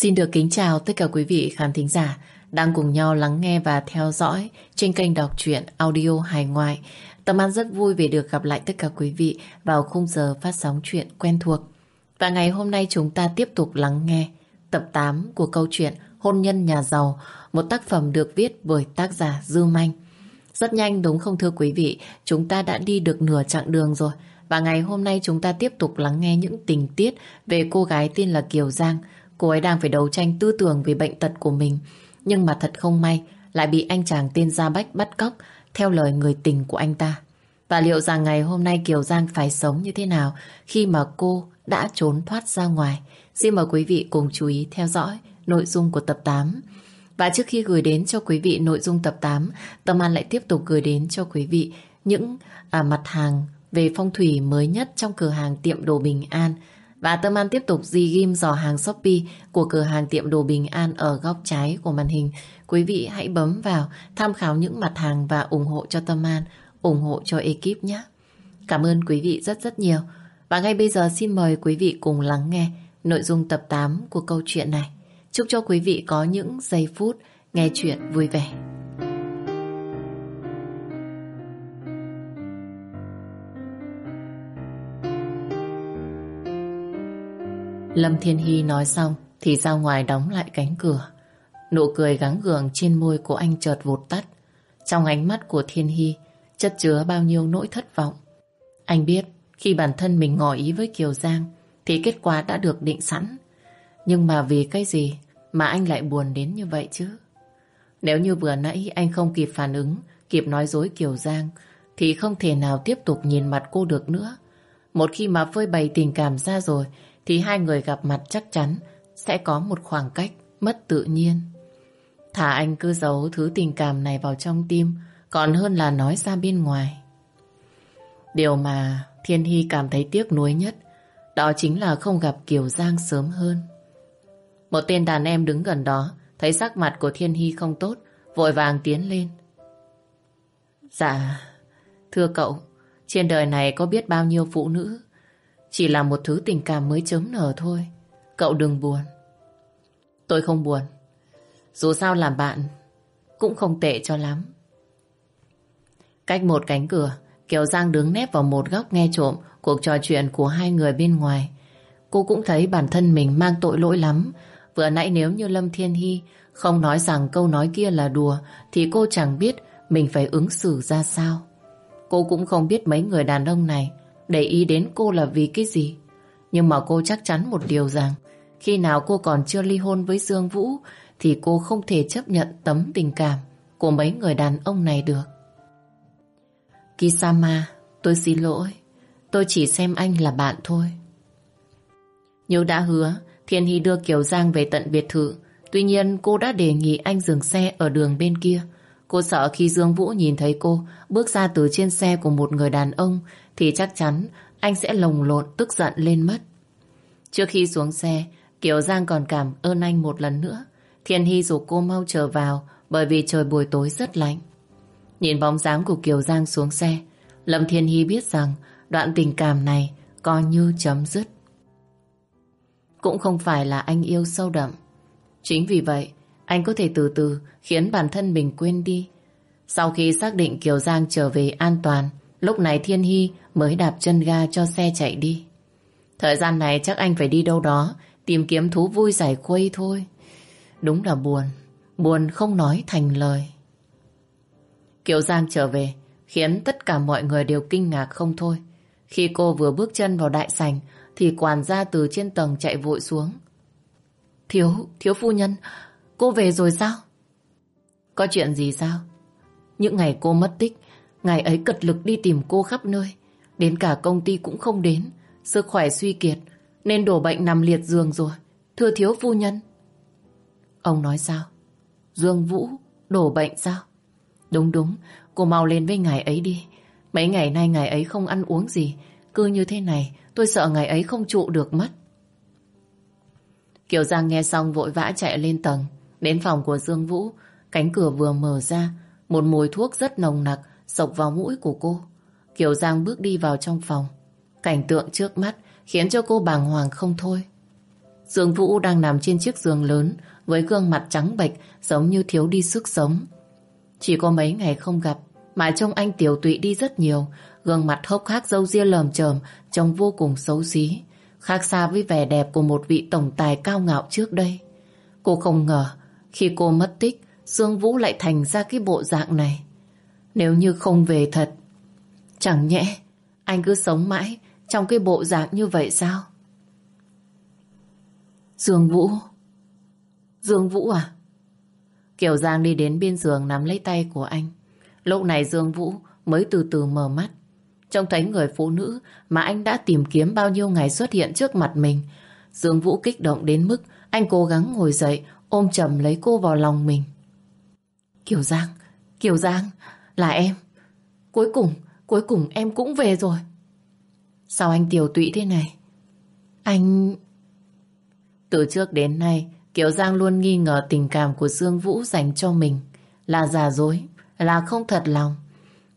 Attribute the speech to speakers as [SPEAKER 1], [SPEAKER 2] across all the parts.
[SPEAKER 1] Xin được kính chào tất cả quý vị khán thính giả đang cùng nhau lắng nghe và theo dõi trên kênh đọc truyện audio hài ngoại. Tâm An rất vui vì được gặp lại tất cả quý vị vào khung giờ phát sóng chuyện quen thuộc. Và ngày hôm nay chúng ta tiếp tục lắng nghe tập 8 của câu chuyện Hôn nhân nhà giàu, một tác phẩm được viết bởi tác giả Dư Manh. Rất nhanh đúng không thưa quý vị, chúng ta đã đi được nửa chặng đường rồi. Và ngày hôm nay chúng ta tiếp tục lắng nghe những tình tiết về cô gái tên là Kiều Giang. Cô ấy đang phải đấu tranh tư tưởng về bệnh tật của mình. Nhưng mà thật không may, lại bị anh chàng tên Gia Bách bắt cóc theo lời người tình của anh ta. Và liệu rằng ngày hôm nay Kiều Giang phải sống như thế nào khi mà cô đã trốn thoát ra ngoài? Xin mời quý vị cùng chú ý theo dõi nội dung của tập 8. Và trước khi gửi đến cho quý vị nội dung tập 8, Tâm An lại tiếp tục gửi đến cho quý vị những à, mặt hàng về phong thủy mới nhất trong cửa hàng tiệm đồ Bình An. Và Tâm An tiếp tục di ghim dò hàng Shopee của cửa hàng tiệm đồ Bình An ở góc trái của màn hình. Quý vị hãy bấm vào tham khảo những mặt hàng và ủng hộ cho Tâm An, ủng hộ cho ekip nhé. Cảm ơn quý vị rất rất nhiều. Và ngay bây giờ xin mời quý vị cùng lắng nghe nội dung tập 8 của câu chuyện này. Chúc cho quý vị có những giây phút nghe chuyện vui vẻ. Lâm Thiên Hy nói xong thì ra ngoài đóng lại cánh cửa. Nụ cười gắng gượng trên môi của anh chợt vụt tắt. Trong ánh mắt của Thiên Hy chất chứa bao nhiêu nỗi thất vọng. Anh biết khi bản thân mình ngỏ ý với Kiều Giang thì kết quả đã được định sẵn. Nhưng mà vì cái gì mà anh lại buồn đến như vậy chứ? Nếu như vừa nãy anh không kịp phản ứng, kịp nói dối Kiều Giang, thì không thể nào tiếp tục nhìn mặt cô được nữa. Một khi mà phơi bày tình cảm ra rồi, thì hai người gặp mặt chắc chắn sẽ có một khoảng cách mất tự nhiên. Thả anh cứ giấu thứ tình cảm này vào trong tim, còn hơn là nói ra bên ngoài. Điều mà Thiên Hy cảm thấy tiếc nuối nhất, đó chính là không gặp Kiều Giang sớm hơn. Một tên đàn em đứng gần đó, thấy sắc mặt của Thiên Hy không tốt, vội vàng tiến lên. Dạ, thưa cậu, trên đời này có biết bao nhiêu phụ nữ, chỉ là một thứ tình cảm mới chớm nở thôi. Cậu đừng buồn. Tôi không buồn. Dù sao làm bạn, cũng không tệ cho lắm. Cách một cánh cửa, Kiều Giang đứng nép vào một góc nghe trộm cuộc trò chuyện của hai người bên ngoài. Cô cũng thấy bản thân mình mang tội lỗi lắm Vừa nãy nếu như Lâm Thiên Hy không nói rằng câu nói kia là đùa thì cô chẳng biết mình phải ứng xử ra sao. Cô cũng không biết mấy người đàn ông này để ý đến cô là vì cái gì. Nhưng mà cô chắc chắn một điều rằng khi nào cô còn chưa ly hôn với Dương Vũ thì cô không thể chấp nhận tấm tình cảm của mấy người đàn ông này được. Kisama, tôi xin lỗi. Tôi chỉ xem anh là bạn thôi. Như đã hứa, Thiên Hy đưa Kiều Giang về tận biệt thự. Tuy nhiên cô đã đề nghị anh dừng xe ở đường bên kia. Cô sợ khi Dương Vũ nhìn thấy cô bước ra từ trên xe của một người đàn ông thì chắc chắn anh sẽ lồng lộn tức giận lên mất. Trước khi xuống xe, Kiều Giang còn cảm ơn anh một lần nữa. Thiên Hy rủ cô mau trở vào bởi vì trời buổi tối rất lạnh. Nhìn bóng dáng của Kiều Giang xuống xe, Lâm Thiên Hy biết rằng đoạn tình cảm này coi như chấm dứt cũng không phải là anh yêu sâu đậm. Chính vì vậy, anh có thể từ từ khiến bản thân mình quên đi. Sau khi xác định Kiều Giang trở về an toàn, lúc này Thiên Hy mới đạp chân ga cho xe chạy đi. Thời gian này chắc anh phải đi đâu đó, tìm kiếm thú vui giải khuây thôi. Đúng là buồn, buồn không nói thành lời. Kiều Giang trở về, khiến tất cả mọi người đều kinh ngạc không thôi. Khi cô vừa bước chân vào đại sảnh, thì quản gia từ trên tầng chạy vội xuống. Thiếu, thiếu phu nhân, cô về rồi sao? Có chuyện gì sao? Những ngày cô mất tích, ngày ấy cật lực đi tìm cô khắp nơi. Đến cả công ty cũng không đến, sức khỏe suy kiệt, nên đổ bệnh nằm liệt giường rồi. Thưa thiếu phu nhân. Ông nói sao? Dương Vũ đổ bệnh sao? Đúng đúng, cô mau lên với ngài ấy đi. Mấy ngày nay ngài ấy không ăn uống gì, cứ như thế này Tôi sợ ngài ấy không trụ được mất. Kiều Giang nghe xong vội vã chạy lên tầng. Đến phòng của Dương Vũ, cánh cửa vừa mở ra, một mùi thuốc rất nồng nặc sộc vào mũi của cô. Kiều Giang bước đi vào trong phòng. Cảnh tượng trước mắt khiến cho cô bàng hoàng không thôi. Dương Vũ đang nằm trên chiếc giường lớn với gương mặt trắng bệch giống như thiếu đi sức sống. Chỉ có mấy ngày không gặp, mà trông anh tiểu tụy đi rất nhiều gương mặt hốc hác dâu ria lờm chởm, trông vô cùng xấu xí, khác xa với vẻ đẹp của một vị tổng tài cao ngạo trước đây. Cô không ngờ, khi cô mất tích, Dương Vũ lại thành ra cái bộ dạng này. Nếu như không về thật chẳng nhẽ anh cứ sống mãi trong cái bộ dạng như vậy sao? Dương Vũ Dương Vũ à? Kiều Giang đi đến bên giường nắm lấy tay của anh. Lúc này Dương Vũ mới từ từ mở mắt. Trông thấy người phụ nữ mà anh đã tìm kiếm bao nhiêu ngày xuất hiện trước mặt mình. Dương Vũ kích động đến mức anh cố gắng ngồi dậy ôm chầm lấy cô vào lòng mình. Kiều Giang, Kiều Giang, là em. Cuối cùng, cuối cùng em cũng về rồi. Sao anh tiểu tụy thế này? Anh... Từ trước đến nay, Kiều Giang luôn nghi ngờ tình cảm của Dương Vũ dành cho mình là giả dối, là không thật lòng.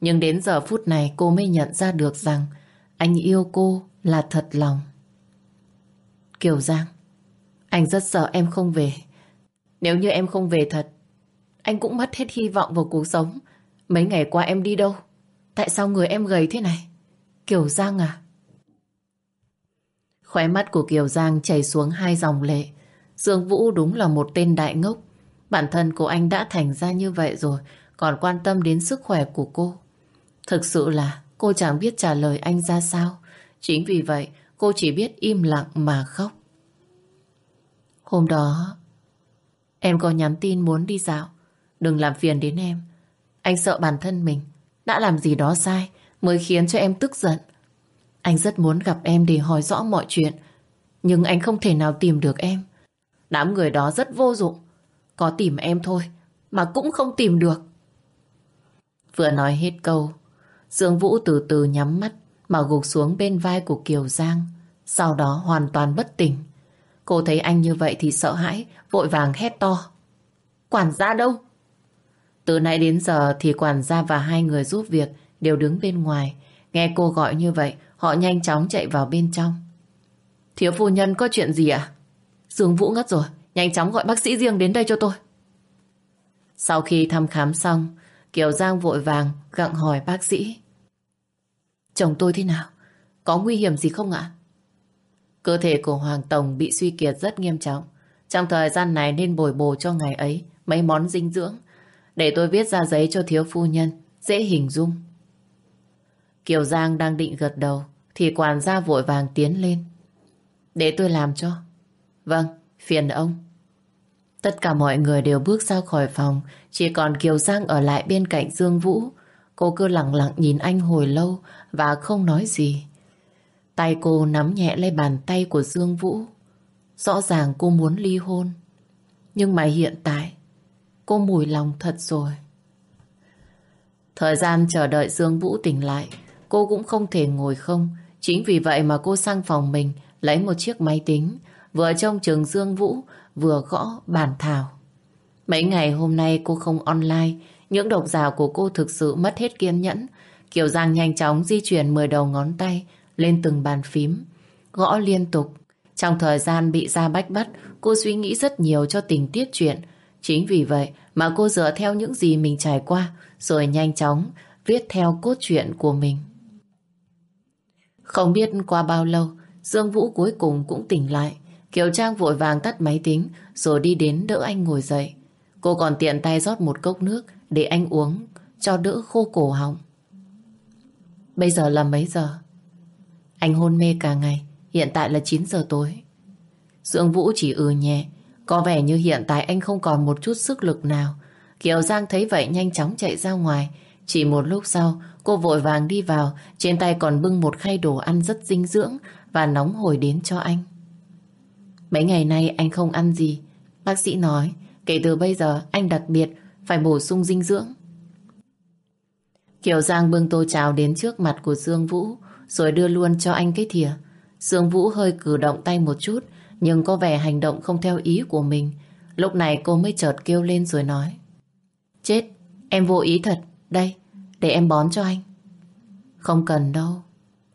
[SPEAKER 1] Nhưng đến giờ phút này cô mới nhận ra được rằng anh yêu cô là thật lòng. Kiều Giang, anh rất sợ em không về. Nếu như em không về thật, anh cũng mất hết hy vọng vào cuộc sống. Mấy ngày qua em đi đâu? Tại sao người em gầy thế này? Kiều Giang à? Khóe mắt của Kiều Giang chảy xuống hai dòng lệ. Dương Vũ đúng là một tên đại ngốc. Bản thân của anh đã thành ra như vậy rồi, còn quan tâm đến sức khỏe của cô. Thực sự là cô chẳng biết trả lời anh ra sao. Chính vì vậy, cô chỉ biết im lặng mà khóc. Hôm đó, em có nhắn tin muốn đi dạo. Đừng làm phiền đến em. Anh sợ bản thân mình đã làm gì đó sai mới khiến cho em tức giận. Anh rất muốn gặp em để hỏi rõ mọi chuyện. Nhưng anh không thể nào tìm được em. Đám người đó rất vô dụng. Có tìm em thôi, mà cũng không tìm được. Vừa nói hết câu, Dương Vũ từ từ nhắm mắt mà gục xuống bên vai của Kiều Giang. Sau đó hoàn toàn bất tỉnh. Cô thấy anh như vậy thì sợ hãi, vội vàng hét to. Quản gia đâu? Từ nay đến giờ thì quản gia và hai người giúp việc đều đứng bên ngoài. Nghe cô gọi như vậy, họ nhanh chóng chạy vào bên trong. Thiếu phu nhân có chuyện gì ạ? À? Dương Vũ ngất rồi, nhanh chóng gọi bác sĩ riêng đến đây cho tôi. Sau khi thăm khám xong, Kiều Giang vội vàng gặng hỏi bác sĩ. Chồng tôi thế nào? Có nguy hiểm gì không ạ? Cơ thể của Hoàng Tổng bị suy kiệt rất nghiêm trọng. Trong thời gian này nên bồi bổ cho ngày ấy mấy món dinh dưỡng để tôi viết ra giấy cho thiếu phu nhân dễ hình dung. Kiều Giang đang định gật đầu thì quản gia vội vàng tiến lên. Để tôi làm cho. Vâng, phiền ông. Tất cả mọi người đều bước ra khỏi phòng, chỉ còn Kiều Giang ở lại bên cạnh Dương Vũ. Cô cứ lặng lặng nhìn anh hồi lâu và không nói gì. Tay cô nắm nhẹ lấy bàn tay của Dương Vũ. Rõ ràng cô muốn ly hôn. Nhưng mà hiện tại, cô mùi lòng thật rồi. Thời gian chờ đợi Dương Vũ tỉnh lại, cô cũng không thể ngồi không. Chính vì vậy mà cô sang phòng mình lấy một chiếc máy tính, vừa trông trường Dương Vũ, vừa gõ bàn thảo. Mấy ngày hôm nay cô không online, những độc giả của cô thực sự mất hết kiên nhẫn. Kiều Giang nhanh chóng di chuyển 10 đầu ngón tay lên từng bàn phím, gõ liên tục. Trong thời gian bị ra bách bắt, cô suy nghĩ rất nhiều cho tình tiết chuyện. Chính vì vậy mà cô dựa theo những gì mình trải qua, rồi nhanh chóng viết theo cốt truyện của mình. Không biết qua bao lâu, Dương Vũ cuối cùng cũng tỉnh lại. Kiều Trang vội vàng tắt máy tính rồi đi đến đỡ anh ngồi dậy. Cô còn tiện tay rót một cốc nước để anh uống cho đỡ khô cổ họng. Bây giờ là mấy giờ? Anh hôn mê cả ngày, hiện tại là 9 giờ tối. Dương Vũ chỉ ừ nhẹ, có vẻ như hiện tại anh không còn một chút sức lực nào. Kiều Giang thấy vậy nhanh chóng chạy ra ngoài. Chỉ một lúc sau, cô vội vàng đi vào, trên tay còn bưng một khay đồ ăn rất dinh dưỡng và nóng hổi đến cho anh. Mấy ngày nay anh không ăn gì. Bác sĩ nói, kể từ bây giờ anh đặc biệt phải bổ sung dinh dưỡng. Kiều Giang bưng tô cháo đến trước mặt của Dương Vũ, rồi đưa luôn cho anh cái thìa. Dương Vũ hơi cử động tay một chút, nhưng có vẻ hành động không theo ý của mình. Lúc này cô mới chợt kêu lên rồi nói. Chết, em vô ý thật. Đây, để em bón cho anh. Không cần đâu.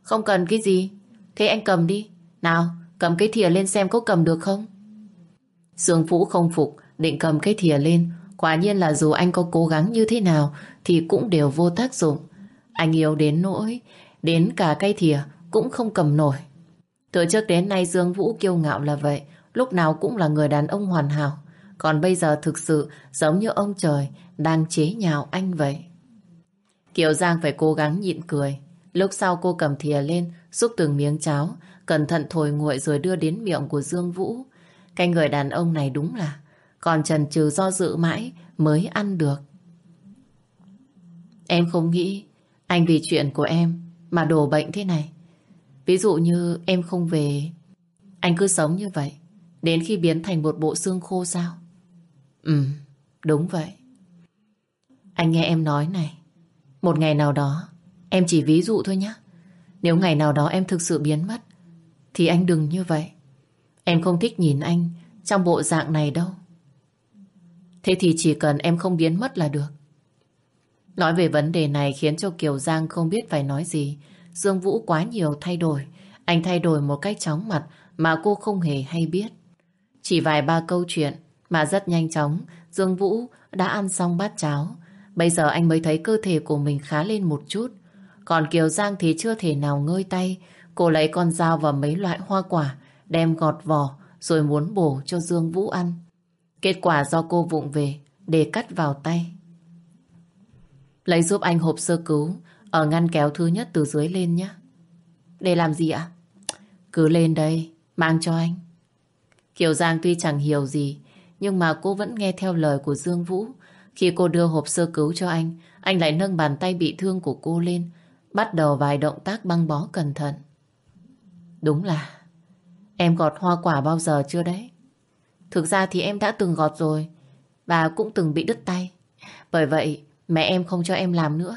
[SPEAKER 1] Không cần cái gì? Thế anh cầm đi. Nào, Cầm cái thìa lên xem có cầm được không? Dương Phú không phục, định cầm cái thìa lên. Quả nhiên là dù anh có cố gắng như thế nào thì cũng đều vô tác dụng. Anh yêu đến nỗi, đến cả cây thìa cũng không cầm nổi. Từ trước đến nay Dương Vũ kiêu ngạo là vậy, lúc nào cũng là người đàn ông hoàn hảo. Còn bây giờ thực sự giống như ông trời đang chế nhạo anh vậy. Kiều Giang phải cố gắng nhịn cười. Lúc sau cô cầm thìa lên, xúc từng miếng cháo, cẩn thận thổi nguội rồi đưa đến miệng của Dương Vũ. Cái người đàn ông này đúng là còn trần trừ do dự mãi mới ăn được. Em không nghĩ anh vì chuyện của em mà đổ bệnh thế này. Ví dụ như em không về, anh cứ sống như vậy, đến khi biến thành một bộ xương khô sao? Ừ, đúng vậy. Anh nghe em nói này, một ngày nào đó, em chỉ ví dụ thôi nhé. Nếu ngày nào đó em thực sự biến mất, thì anh đừng như vậy. Em không thích nhìn anh trong bộ dạng này đâu. Thế thì chỉ cần em không biến mất là được. Nói về vấn đề này khiến cho Kiều Giang không biết phải nói gì. Dương Vũ quá nhiều thay đổi. Anh thay đổi một cách chóng mặt mà cô không hề hay biết. Chỉ vài ba câu chuyện mà rất nhanh chóng, Dương Vũ đã ăn xong bát cháo. Bây giờ anh mới thấy cơ thể của mình khá lên một chút. Còn Kiều Giang thì chưa thể nào ngơi tay. Cô lấy con dao và mấy loại hoa quả, đem gọt vỏ, rồi muốn bổ cho Dương Vũ ăn. Kết quả do cô vụng về để cắt vào tay. Lấy giúp anh hộp sơ cứu ở ngăn kéo thứ nhất từ dưới lên nhé. Để làm gì ạ? Cứ lên đây, mang cho anh. Kiều Giang tuy chẳng hiểu gì, nhưng mà cô vẫn nghe theo lời của Dương Vũ. Khi cô đưa hộp sơ cứu cho anh, anh lại nâng bàn tay bị thương của cô lên, bắt đầu vài động tác băng bó cẩn thận. Đúng là em gọt hoa quả bao giờ chưa đấy? Thực ra thì em đã từng gọt rồi và cũng từng bị đứt tay. Bởi vậy mẹ em không cho em làm nữa.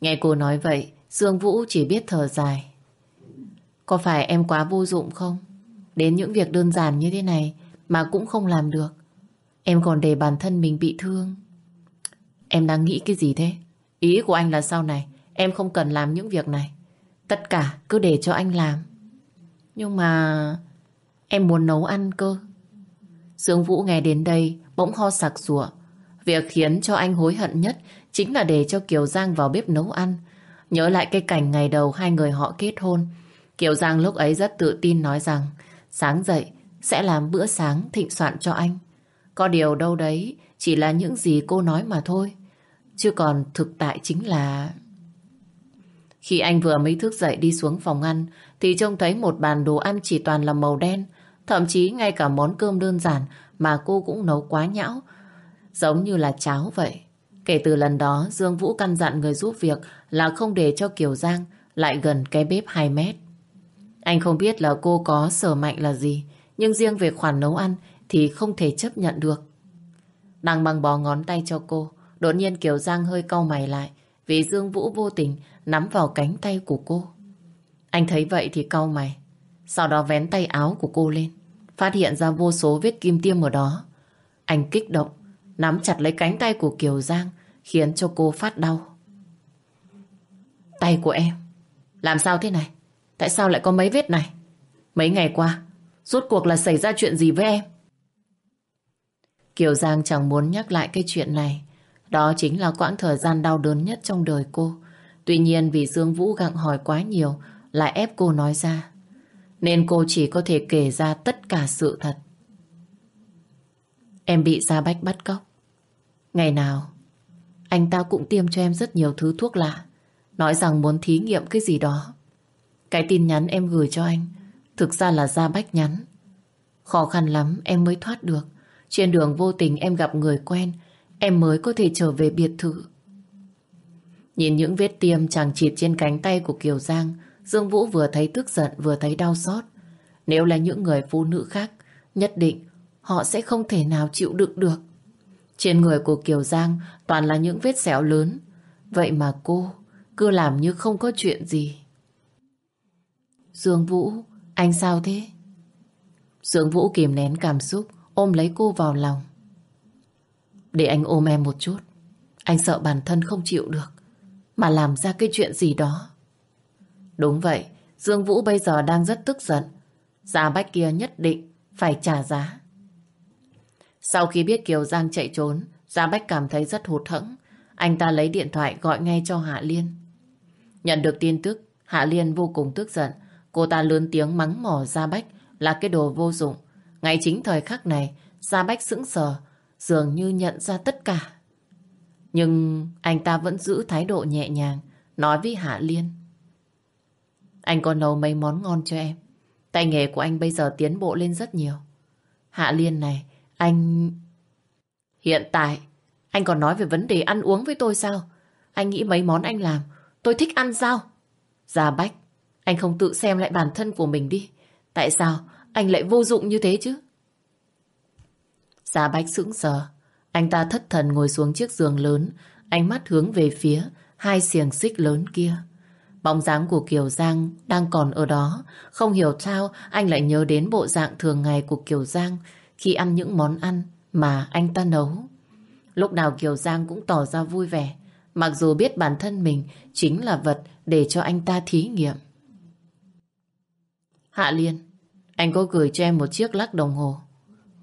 [SPEAKER 1] Nghe cô nói vậy, Dương Vũ chỉ biết thở dài. Có phải em quá vô dụng không? Đến những việc đơn giản như thế này mà cũng không làm được. Em còn để bản thân mình bị thương. Em đang nghĩ cái gì thế? Ý của anh là sau này em không cần làm những việc này. Tất cả cứ để cho anh làm. Nhưng mà em muốn nấu ăn cơ. Dương Vũ nghe đến đây bỗng ho sặc sủa. Việc khiến cho anh hối hận nhất chính là để cho Kiều Giang vào bếp nấu ăn. Nhớ lại cái cảnh ngày đầu hai người họ kết hôn. Kiều Giang lúc ấy rất tự tin nói rằng, sáng dậy, sẽ làm bữa sáng thịnh soạn cho anh. Có điều đâu đấy, chỉ là những gì cô nói mà thôi. Chứ còn thực tại chính là... Khi anh vừa mới thức dậy đi xuống phòng ăn, thì trông thấy một bàn đồ ăn chỉ toàn là màu đen. Thậm chí ngay cả món cơm đơn giản mà cô cũng nấu quá nhão. Giống như là cháo vậy. Kể từ lần đó, Dương Vũ căn dặn người giúp việc là không để cho Kiều Giang lại gần cái bếp 2 mét. Anh không biết là cô có sở mạnh là gì, nhưng riêng về khoản nấu ăn thì không thể chấp nhận được. Đang băng bó ngón tay cho cô, đột nhiên Kiều Giang hơi cau mày lại vì Dương Vũ vô tình nắm vào cánh tay của cô. Anh thấy vậy thì cau mày, sau đó vén tay áo của cô lên, phát hiện ra vô số vết kim tiêm ở đó. Anh kích động, nắm chặt lấy cánh tay của Kiều Giang khiến cho cô phát đau. Tay của em làm sao thế này? Tại sao lại có mấy vết này? Mấy ngày qua rốt cuộc là xảy ra chuyện gì với em? Kiều Giang chẳng muốn nhắc lại cái chuyện này. Đó chính là quãng thời gian đau đớn nhất trong đời cô. Tuy nhiên vì Dương Vũ gặng hỏi quá nhiều lại ép cô nói ra. Nên cô chỉ có thể kể ra tất cả sự thật. Em bị Gia Bách bắt cóc. Ngày nào, anh ta cũng tiêm cho em rất nhiều thứ thuốc lạ. Nói rằng muốn thí nghiệm cái gì đó. Cái tin nhắn em gửi cho anh thực ra là Gia Bách nhắn. Khó khăn lắm em mới thoát được. Trên đường vô tình em gặp người quen, em mới có thể trở về biệt thự. Nhìn những vết tiêm chẳng chịt trên cánh tay của Kiều Giang, Dương Vũ vừa thấy tức giận vừa thấy đau xót. Nếu là những người phụ nữ khác, nhất định họ sẽ không thể nào chịu đựng được. Trên người của Kiều Giang toàn là những vết sẹo lớn. Vậy mà cô cứ làm như không có chuyện gì. Dương Vũ, anh sao thế? Dương Vũ kìm nén cảm xúc, ôm lấy cô vào lòng. Để anh ôm em một chút. Anh sợ bản thân không chịu được, mà làm ra cái chuyện gì đó. Đúng vậy, Dương Vũ bây giờ đang rất tức giận. Gia Bách kia nhất định phải trả giá. Sau khi biết Kiều Giang chạy trốn, Gia Bách cảm thấy rất hụt hẫng. Anh ta lấy điện thoại gọi ngay cho Hạ Liên. Nhận được tin tức, Hạ Liên vô cùng tức giận. Cô ta lớn tiếng mắng mỏ Gia Bách là cái đồ vô dụng. Ngay chính thời khắc này, Gia Bách sững sờ, dường như nhận ra tất cả. Nhưng anh ta vẫn giữ thái độ nhẹ nhàng, nói với Hạ Liên. Anh còn nấu mấy món ngon cho em. Tay nghề của anh bây giờ tiến bộ lên rất nhiều. Hạ Liên này, anh... Hiện tại, anh còn nói về vấn đề ăn uống với tôi sao? Anh nghĩ mấy món anh làm, tôi thích ăn sao? Gia Bách, anh không tự xem lại bản thân của mình đi. Tại sao anh lại vô dụng như thế chứ? Gia Bách sững sờ. Anh ta thất thần ngồi xuống chiếc giường lớn, ánh mắt hướng về phía hai xiềng xích lớn kia. Bóng dáng của Kiều Giang đang còn ở đó. Không hiểu sao anh lại nhớ đến bộ dạng thường ngày của Kiều Giang khi ăn những món ăn mà anh ta nấu. Lúc nào Kiều Giang cũng tỏ ra vui vẻ, mặc dù biết bản thân mình chính là vật để cho anh ta thí nghiệm. Hạ Liên, anh có gửi cho em một chiếc lắc đồng hồ.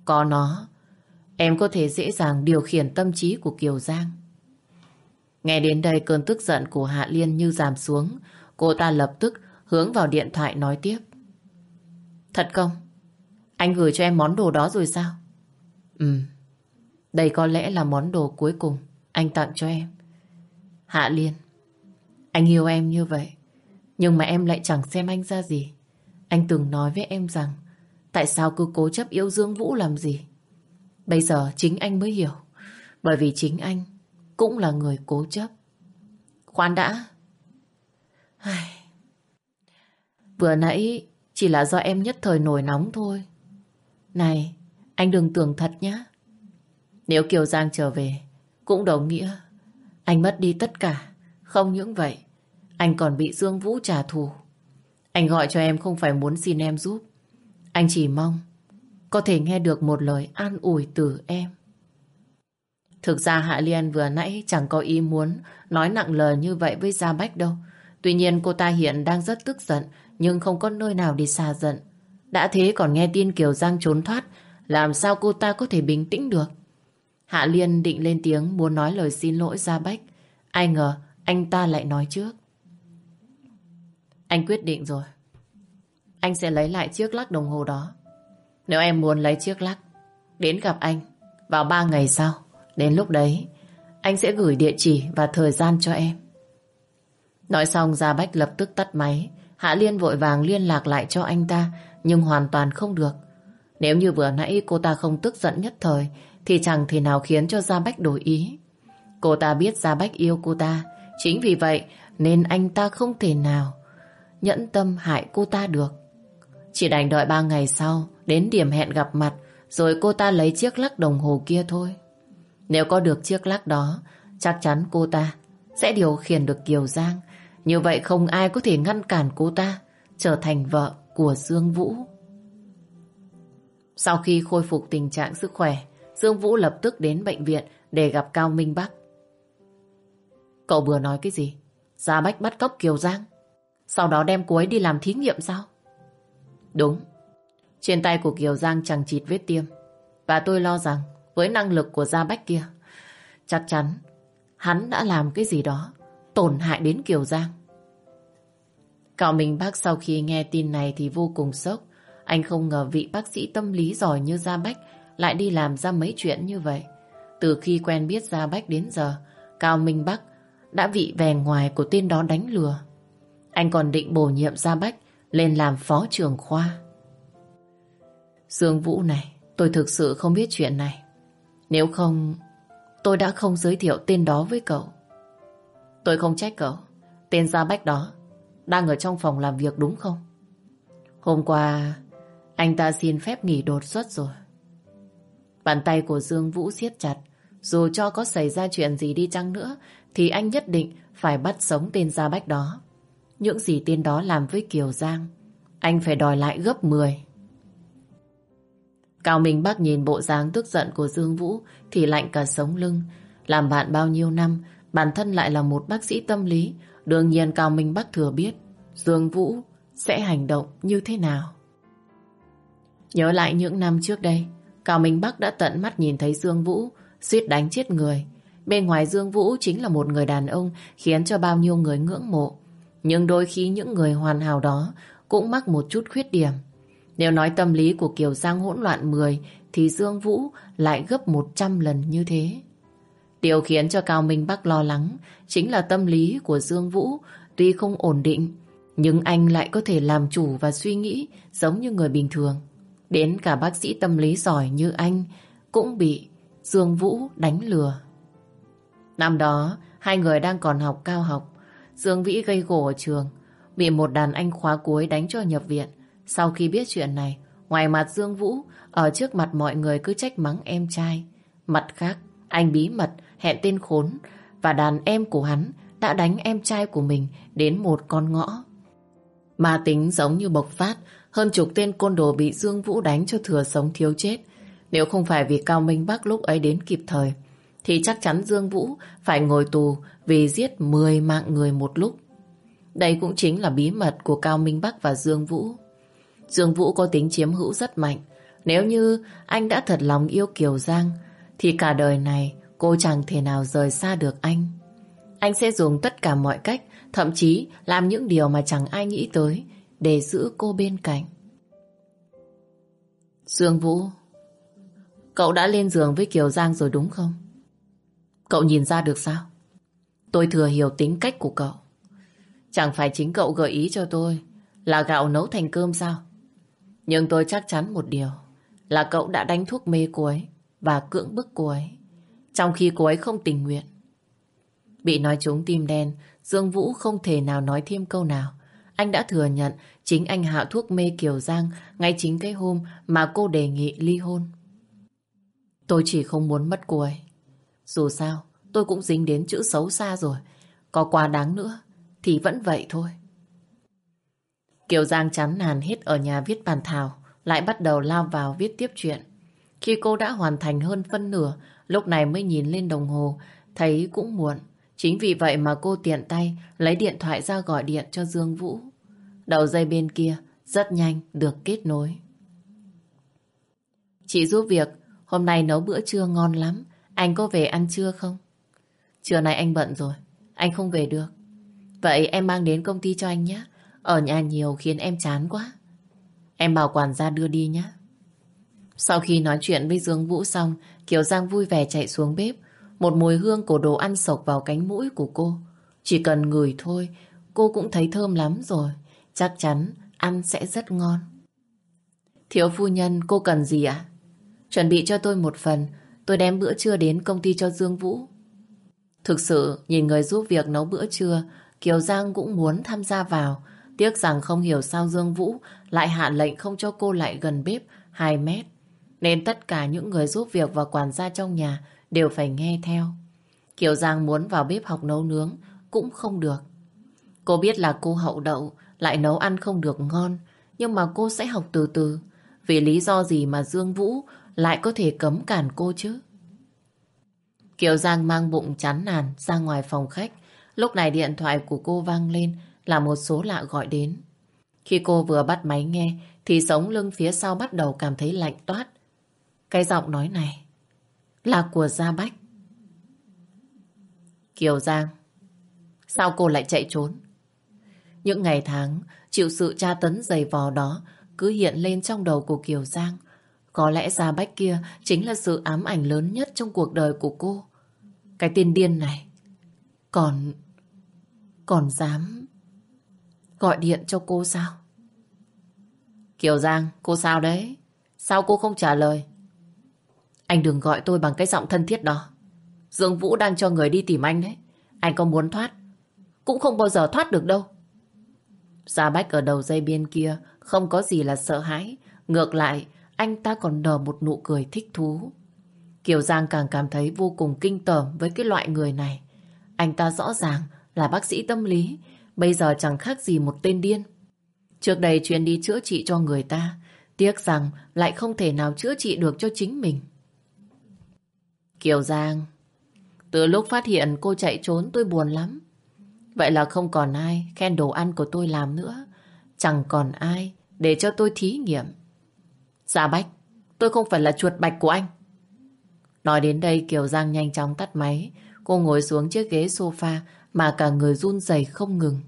[SPEAKER 1] Có nó, em có thể dễ dàng điều khiển tâm trí của Kiều Giang. Nghe đến đây cơn tức giận của Hạ Liên như giảm xuống. Cô ta lập tức hướng vào điện thoại nói tiếp. Thật không? Anh gửi cho em món đồ đó rồi sao? Ừ. Đây có lẽ là món đồ cuối cùng anh tặng cho em. Hạ Liên, anh yêu em như vậy. Nhưng mà em lại chẳng xem anh ra gì. Anh từng nói với em rằng tại sao cứ cố chấp yêu Dương Vũ làm gì. Bây giờ chính anh mới hiểu. Bởi vì chính anh cũng là người cố chấp. Khoan đã. Vừa nãy chỉ là do em nhất thời nổi nóng thôi. Này, anh đừng tưởng thật nhé. Nếu Kiều Giang trở về, cũng đồng nghĩa anh mất đi tất cả. Không những vậy, anh còn bị Dương Vũ trả thù. Anh gọi cho em không phải muốn xin em giúp. Anh chỉ mong có thể nghe được một lời an ủi từ em. Thực ra Hạ Liên vừa nãy chẳng có ý muốn nói nặng lời như vậy với Gia Bách đâu. Tuy nhiên cô ta hiện đang rất tức giận nhưng không có nơi nào để xa giận. Đã thế còn nghe tin Kiều Giang trốn thoát làm sao cô ta có thể bình tĩnh được. Hạ Liên định lên tiếng muốn nói lời xin lỗi Gia Bách. Ai ngờ anh ta lại nói trước. Anh quyết định rồi. Anh sẽ lấy lại chiếc lắc đồng hồ đó. Nếu em muốn lấy chiếc lắc, đến gặp anh vào ba ngày sau. Đến lúc đấy, anh sẽ gửi địa chỉ và thời gian cho em. Nói xong Gia Bách lập tức tắt máy. Hạ Liên vội vàng liên lạc lại cho anh ta, nhưng hoàn toàn không được. Nếu như vừa nãy cô ta không tức giận nhất thời, thì chẳng thể nào khiến cho Gia Bách đổi ý. Cô ta biết Gia Bách yêu cô ta, chính vì vậy nên anh ta không thể nào nhẫn tâm hại cô ta được. Chỉ đành đợi ba ngày sau, đến điểm hẹn gặp mặt, rồi cô ta lấy chiếc lắc đồng hồ kia thôi. Nếu có được chiếc lắc đó, chắc chắn cô ta sẽ điều khiển được Kiều Giang. Như vậy không ai có thể ngăn cản cô ta trở thành vợ của Dương Vũ. Sau khi khôi phục tình trạng sức khỏe, Dương Vũ lập tức đến bệnh viện để gặp Cao Minh Bắc. Cậu vừa nói cái gì? Gia Bách bắt cóc Kiều Giang. Sau đó đem cô ấy đi làm thí nghiệm sao? Đúng. Trên tay của Kiều Giang chẳng chịt vết tiêm. Và tôi lo rằng với năng lực của Gia Bách kia, chắc chắn hắn đã làm cái gì đó tổn hại đến Kiều Giang. Cao Minh bác sau khi nghe tin này thì vô cùng sốc. Anh không ngờ vị bác sĩ tâm lý giỏi như Gia Bách lại đi làm ra mấy chuyện như vậy. Từ khi quen biết Gia Bách đến giờ, Cao Minh Bắc đã bị vẻ ngoài của tên đó đánh lừa. Anh còn định bổ nhiệm Gia Bách lên làm phó trưởng khoa. Dương Vũ này, tôi thực sự không biết chuyện này. Nếu không, tôi đã không giới thiệu tên đó với cậu. Tôi không trách cậu. Tên Gia Bách đó đang ở trong phòng làm việc đúng không? Hôm qua, anh ta xin phép nghỉ đột xuất rồi. Bàn tay của Dương Vũ siết chặt. Dù cho có xảy ra chuyện gì đi chăng nữa, thì anh nhất định phải bắt sống tên Gia Bách đó. Những gì tên đó làm với Kiều Giang, anh phải đòi lại gấp 10. Cao Minh Bắc nhìn bộ dáng tức giận của Dương Vũ thì lạnh cả sống lưng. Làm bạn bao nhiêu năm, bản thân lại là một bác sĩ tâm lý. Đương nhiên Cao Minh Bắc thừa biết Dương Vũ sẽ hành động như thế nào. Nhớ lại những năm trước đây, Cao Minh Bắc đã tận mắt nhìn thấy Dương Vũ suýt đánh chết người. Bên ngoài Dương Vũ chính là một người đàn ông khiến cho bao nhiêu người ngưỡng mộ. Nhưng đôi khi những người hoàn hảo đó cũng mắc một chút khuyết điểm. Nếu nói tâm lý của Kiều Giang hỗn loạn 10 thì Dương Vũ lại gấp 100 lần như thế. Điều khiến cho Cao Minh Bắc lo lắng chính là tâm lý của Dương Vũ tuy không ổn định nhưng anh lại có thể làm chủ và suy nghĩ giống như người bình thường. Đến cả bác sĩ tâm lý giỏi như anh cũng bị Dương Vũ đánh lừa. Năm đó, hai người đang còn học cao học. Dương Vĩ gây gổ ở trường, bị một đàn anh khóa cuối đánh cho nhập viện. Sau khi biết chuyện này, ngoài mặt Dương Vũ, ở trước mặt mọi người cứ trách mắng em trai. Mặt khác, anh bí mật hẹn tên khốn và đàn em của hắn đã đánh em trai của mình đến một con ngõ. Ma tính giống như bộc phát, hơn chục tên côn đồ bị Dương Vũ đánh cho thừa sống thiếu chết. Nếu không phải vì Cao Minh Bắc lúc ấy đến kịp thời, thì chắc chắn Dương Vũ phải ngồi tù vì giết 10 mạng người một lúc. Đây cũng chính là bí mật của Cao Minh Bắc và Dương Vũ. Dương Vũ có tính chiếm hữu rất mạnh. Nếu như anh đã thật lòng yêu Kiều Giang, thì cả đời này cô chẳng thể nào rời xa được anh. Anh sẽ dùng tất cả mọi cách, thậm chí làm những điều mà chẳng ai nghĩ tới để giữ cô bên cạnh. Dương Vũ, cậu đã lên giường với Kiều Giang rồi đúng không? Cậu nhìn ra được sao? Tôi thừa hiểu tính cách của cậu. Chẳng phải chính cậu gợi ý cho tôi là gạo nấu thành cơm sao? Nhưng tôi chắc chắn một điều là cậu đã đánh thuốc mê cô ấy và cưỡng bức cô ấy trong khi cô ấy không tình nguyện. Bị nói trúng tim đen, Dương Vũ không thể nào nói thêm câu nào. Anh đã thừa nhận chính anh hạ thuốc mê Kiều Giang ngay chính cái hôm mà cô đề nghị ly hôn. Tôi chỉ không muốn mất cô ấy. Dù sao, tôi cũng dính đến chữ xấu xa rồi. Có quá đáng nữa, thì vẫn vậy thôi. Kiều Giang chán nản hết ở nhà viết bàn thảo, lại bắt đầu lao vào viết tiếp chuyện. Khi cô đã hoàn thành hơn phân nửa, lúc này mới nhìn lên đồng hồ, thấy cũng muộn. Chính vì vậy mà cô tiện tay lấy điện thoại ra gọi điện cho Dương Vũ. Đầu dây bên kia rất nhanh được kết nối. Chị giúp việc, hôm nay nấu bữa trưa ngon lắm. Anh có về ăn trưa không? Trưa nay anh bận rồi, anh không về được. Vậy em mang đến công ty cho anh nhé. Ở nhà nhiều khiến em chán quá. Em bảo quản gia đưa đi nhé. Sau khi nói chuyện với Dương Vũ xong, Kiều Giang vui vẻ chạy xuống bếp. Một mùi hương của đồ ăn sộc vào cánh mũi của cô. Chỉ cần ngửi thôi, cô cũng thấy thơm lắm rồi. Chắc chắn ăn sẽ rất ngon. Thiếu phu nhân, cô cần gì ạ? Chuẩn bị cho tôi một phần, tôi đem bữa trưa đến công ty cho Dương Vũ. Thực sự, nhìn người giúp việc nấu bữa trưa, Kiều Giang cũng muốn tham gia vào. Tiếc rằng không hiểu sao Dương Vũ lại hạ lệnh không cho cô lại gần bếp 2 mét. Nên tất cả những người giúp việc và quản gia trong nhà đều phải nghe theo. Kiều Giang muốn vào bếp học nấu nướng cũng không được. Cô biết là cô hậu đậu lại nấu ăn không được ngon, nhưng mà cô sẽ học từ từ. Vì lý do gì mà Dương Vũ lại có thể cấm cản cô chứ? Kiều Giang mang bụng chán nản ra ngoài phòng khách. Lúc này điện thoại của cô vang lên là một số lạ gọi đến. Khi cô vừa bắt máy nghe thì sống lưng phía sau bắt đầu cảm thấy lạnh toát. Cái giọng nói này là của Gia Bách. Kiều Giang, sao cô lại chạy trốn? Những ngày tháng chịu sự tra tấn dày vò đó cứ hiện lên trong đầu của Kiều Giang. Có lẽ Gia Bách kia chính là sự ám ảnh lớn nhất trong cuộc đời của cô. Cái tên điên này còn... còn dám gọi điện cho cô sao? Kiều Giang, cô sao đấy? Sao cô không trả lời? Anh đừng gọi tôi bằng cái giọng thân thiết đó. Dương Vũ đang cho người đi tìm anh đấy. Anh có muốn thoát, cũng không bao giờ thoát được đâu. Gia Bách ở đầu dây bên kia không có gì là sợ hãi. Ngược lại, anh ta còn nở một nụ cười thích thú. Kiều Giang càng cảm thấy vô cùng kinh tởm với cái loại người này. Anh ta rõ ràng là bác sĩ tâm lý, bây giờ chẳng khác gì một tên điên. Trước đây chuyên đi chữa trị cho người ta, tiếc rằng lại không thể nào chữa trị được cho chính mình. Kiều Giang, từ lúc phát hiện cô chạy trốn tôi buồn lắm. Vậy là không còn ai khen đồ ăn của tôi làm nữa. Chẳng còn ai để cho tôi thí nghiệm. Dạ Bách, tôi không phải là chuột bạch của anh. Nói đến đây Kiều Giang nhanh chóng tắt máy. Cô ngồi xuống chiếc ghế sofa mà cả người run rẩy không ngừng.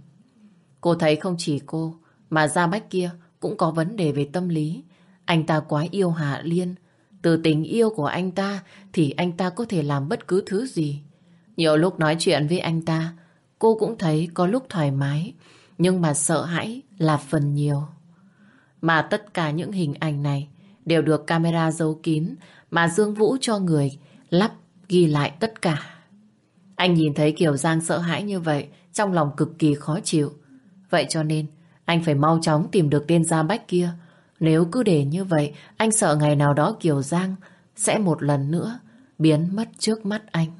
[SPEAKER 1] Cô thấy không chỉ cô, mà Gia Bách kia cũng có vấn đề về tâm lý. Anh ta quá yêu Hạ Liên. Từ tình yêu của anh ta thì anh ta có thể làm bất cứ thứ gì. Nhiều lúc nói chuyện với anh ta, cô cũng thấy có lúc thoải mái, nhưng mà sợ hãi là phần nhiều. Mà tất cả những hình ảnh này đều được camera giấu kín mà Dương Vũ cho người lắp ghi lại tất cả. Anh nhìn thấy Kiều Giang sợ hãi như vậy, trong lòng cực kỳ khó chịu. Vậy cho nên, anh phải mau chóng tìm được tên Gia Bách kia. Nếu cứ để như vậy, anh sợ ngày nào đó Kiều Giang sẽ một lần nữa biến mất trước mắt anh.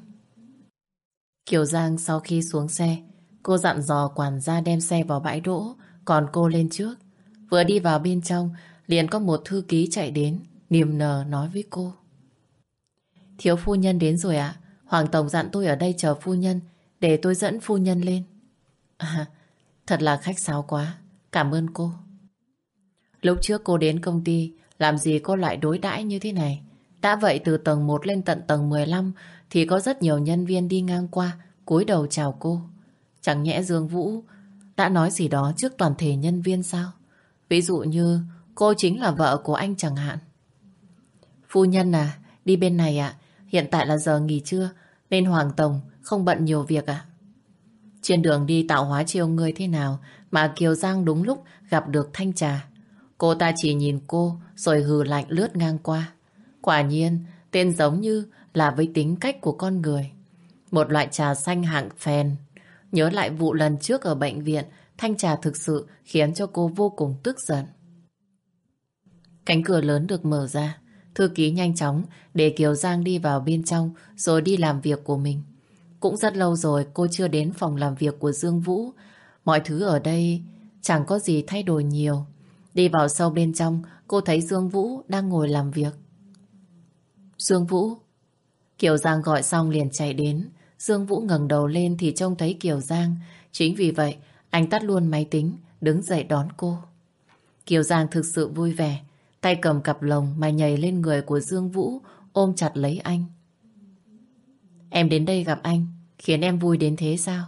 [SPEAKER 1] Kiều Giang sau khi xuống xe, cô dặn dò quản gia đem xe vào bãi đỗ, còn cô lên trước. Vừa đi vào bên trong, liền có một thư ký chạy đến, niềm nở nói với cô. Thiếu phu nhân đến rồi ạ. Hoàng Tổng dặn tôi ở đây chờ phu nhân, để tôi dẫn phu nhân lên. À, thật là khách sáo quá. Cảm ơn cô. Lúc trước cô đến công ty, làm gì cô lại đối đãi như thế này? Đã vậy từ tầng 1 lên tận tầng 15 thì có rất nhiều nhân viên đi ngang qua, cúi đầu chào cô. Chẳng nhẽ Dương Vũ đã nói gì đó trước toàn thể nhân viên sao? Ví dụ như cô chính là vợ của anh chẳng hạn. Phu nhân à, đi bên này ạ. Hiện tại là giờ nghỉ trưa nên Hoàng Tổng không bận nhiều việc à? Trên đường đi tạo hóa chiêu người thế nào mà Kiều Giang đúng lúc gặp được Thanh Trà. Cô ta chỉ nhìn cô rồi hừ lạnh lướt ngang qua. Quả nhiên, tên giống như là với tính cách của con người. Một loại trà xanh hạng phèn. Nhớ lại vụ lần trước ở bệnh viện, thanh trà thực sự khiến cho cô vô cùng tức giận. Cánh cửa lớn được mở ra. Thư ký nhanh chóng để Kiều Giang đi vào bên trong rồi đi làm việc của mình. Cũng rất lâu rồi cô chưa đến phòng làm việc của Dương Vũ. Mọi thứ ở đây chẳng có gì thay đổi nhiều. Đi vào sâu bên trong, cô thấy Dương Vũ đang ngồi làm việc. Dương Vũ. Kiều Giang gọi xong liền chạy đến. Dương Vũ ngẩng đầu lên thì trông thấy Kiều Giang. Chính vì vậy, anh tắt luôn máy tính, đứng dậy đón cô. Kiều Giang thực sự vui vẻ. Tay cầm cặp lồng mà nhảy lên người của Dương Vũ, ôm chặt lấy anh. Em đến đây gặp anh, khiến em vui đến thế sao?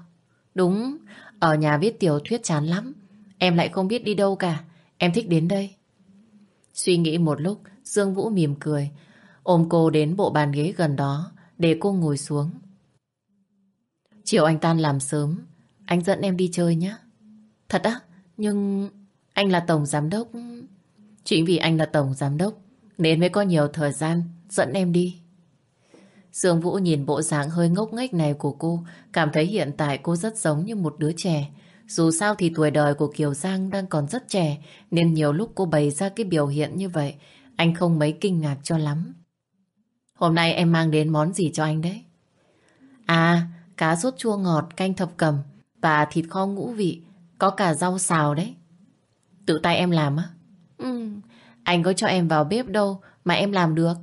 [SPEAKER 1] Đúng, ở nhà viết tiểu thuyết chán lắm. Em lại không biết đi đâu cả. Em thích đến đây. Suy nghĩ một lúc, Dương Vũ mỉm cười, ôm cô đến bộ bàn ghế gần đó, để cô ngồi xuống. Chiều anh tan làm sớm, anh dẫn em đi chơi nhé. Thật á, nhưng anh là tổng giám đốc. Chính vì anh là tổng giám đốc, nên mới có nhiều thời gian dẫn em đi. Dương Vũ nhìn bộ dạng hơi ngốc nghếch này của cô, cảm thấy hiện tại cô rất giống như một đứa trẻ. Dù sao thì tuổi đời của Kiều Giang đang còn rất trẻ, nên nhiều lúc cô bày ra cái biểu hiện như vậy, anh không mấy kinh ngạc cho lắm. Hôm nay em mang đến món gì cho anh đấy? À, cá sốt chua ngọt, canh thập cầm và thịt kho ngũ vị, có cả rau xào đấy. Tự tay em làm á? Ừ, anh có cho em vào bếp đâu mà em làm được.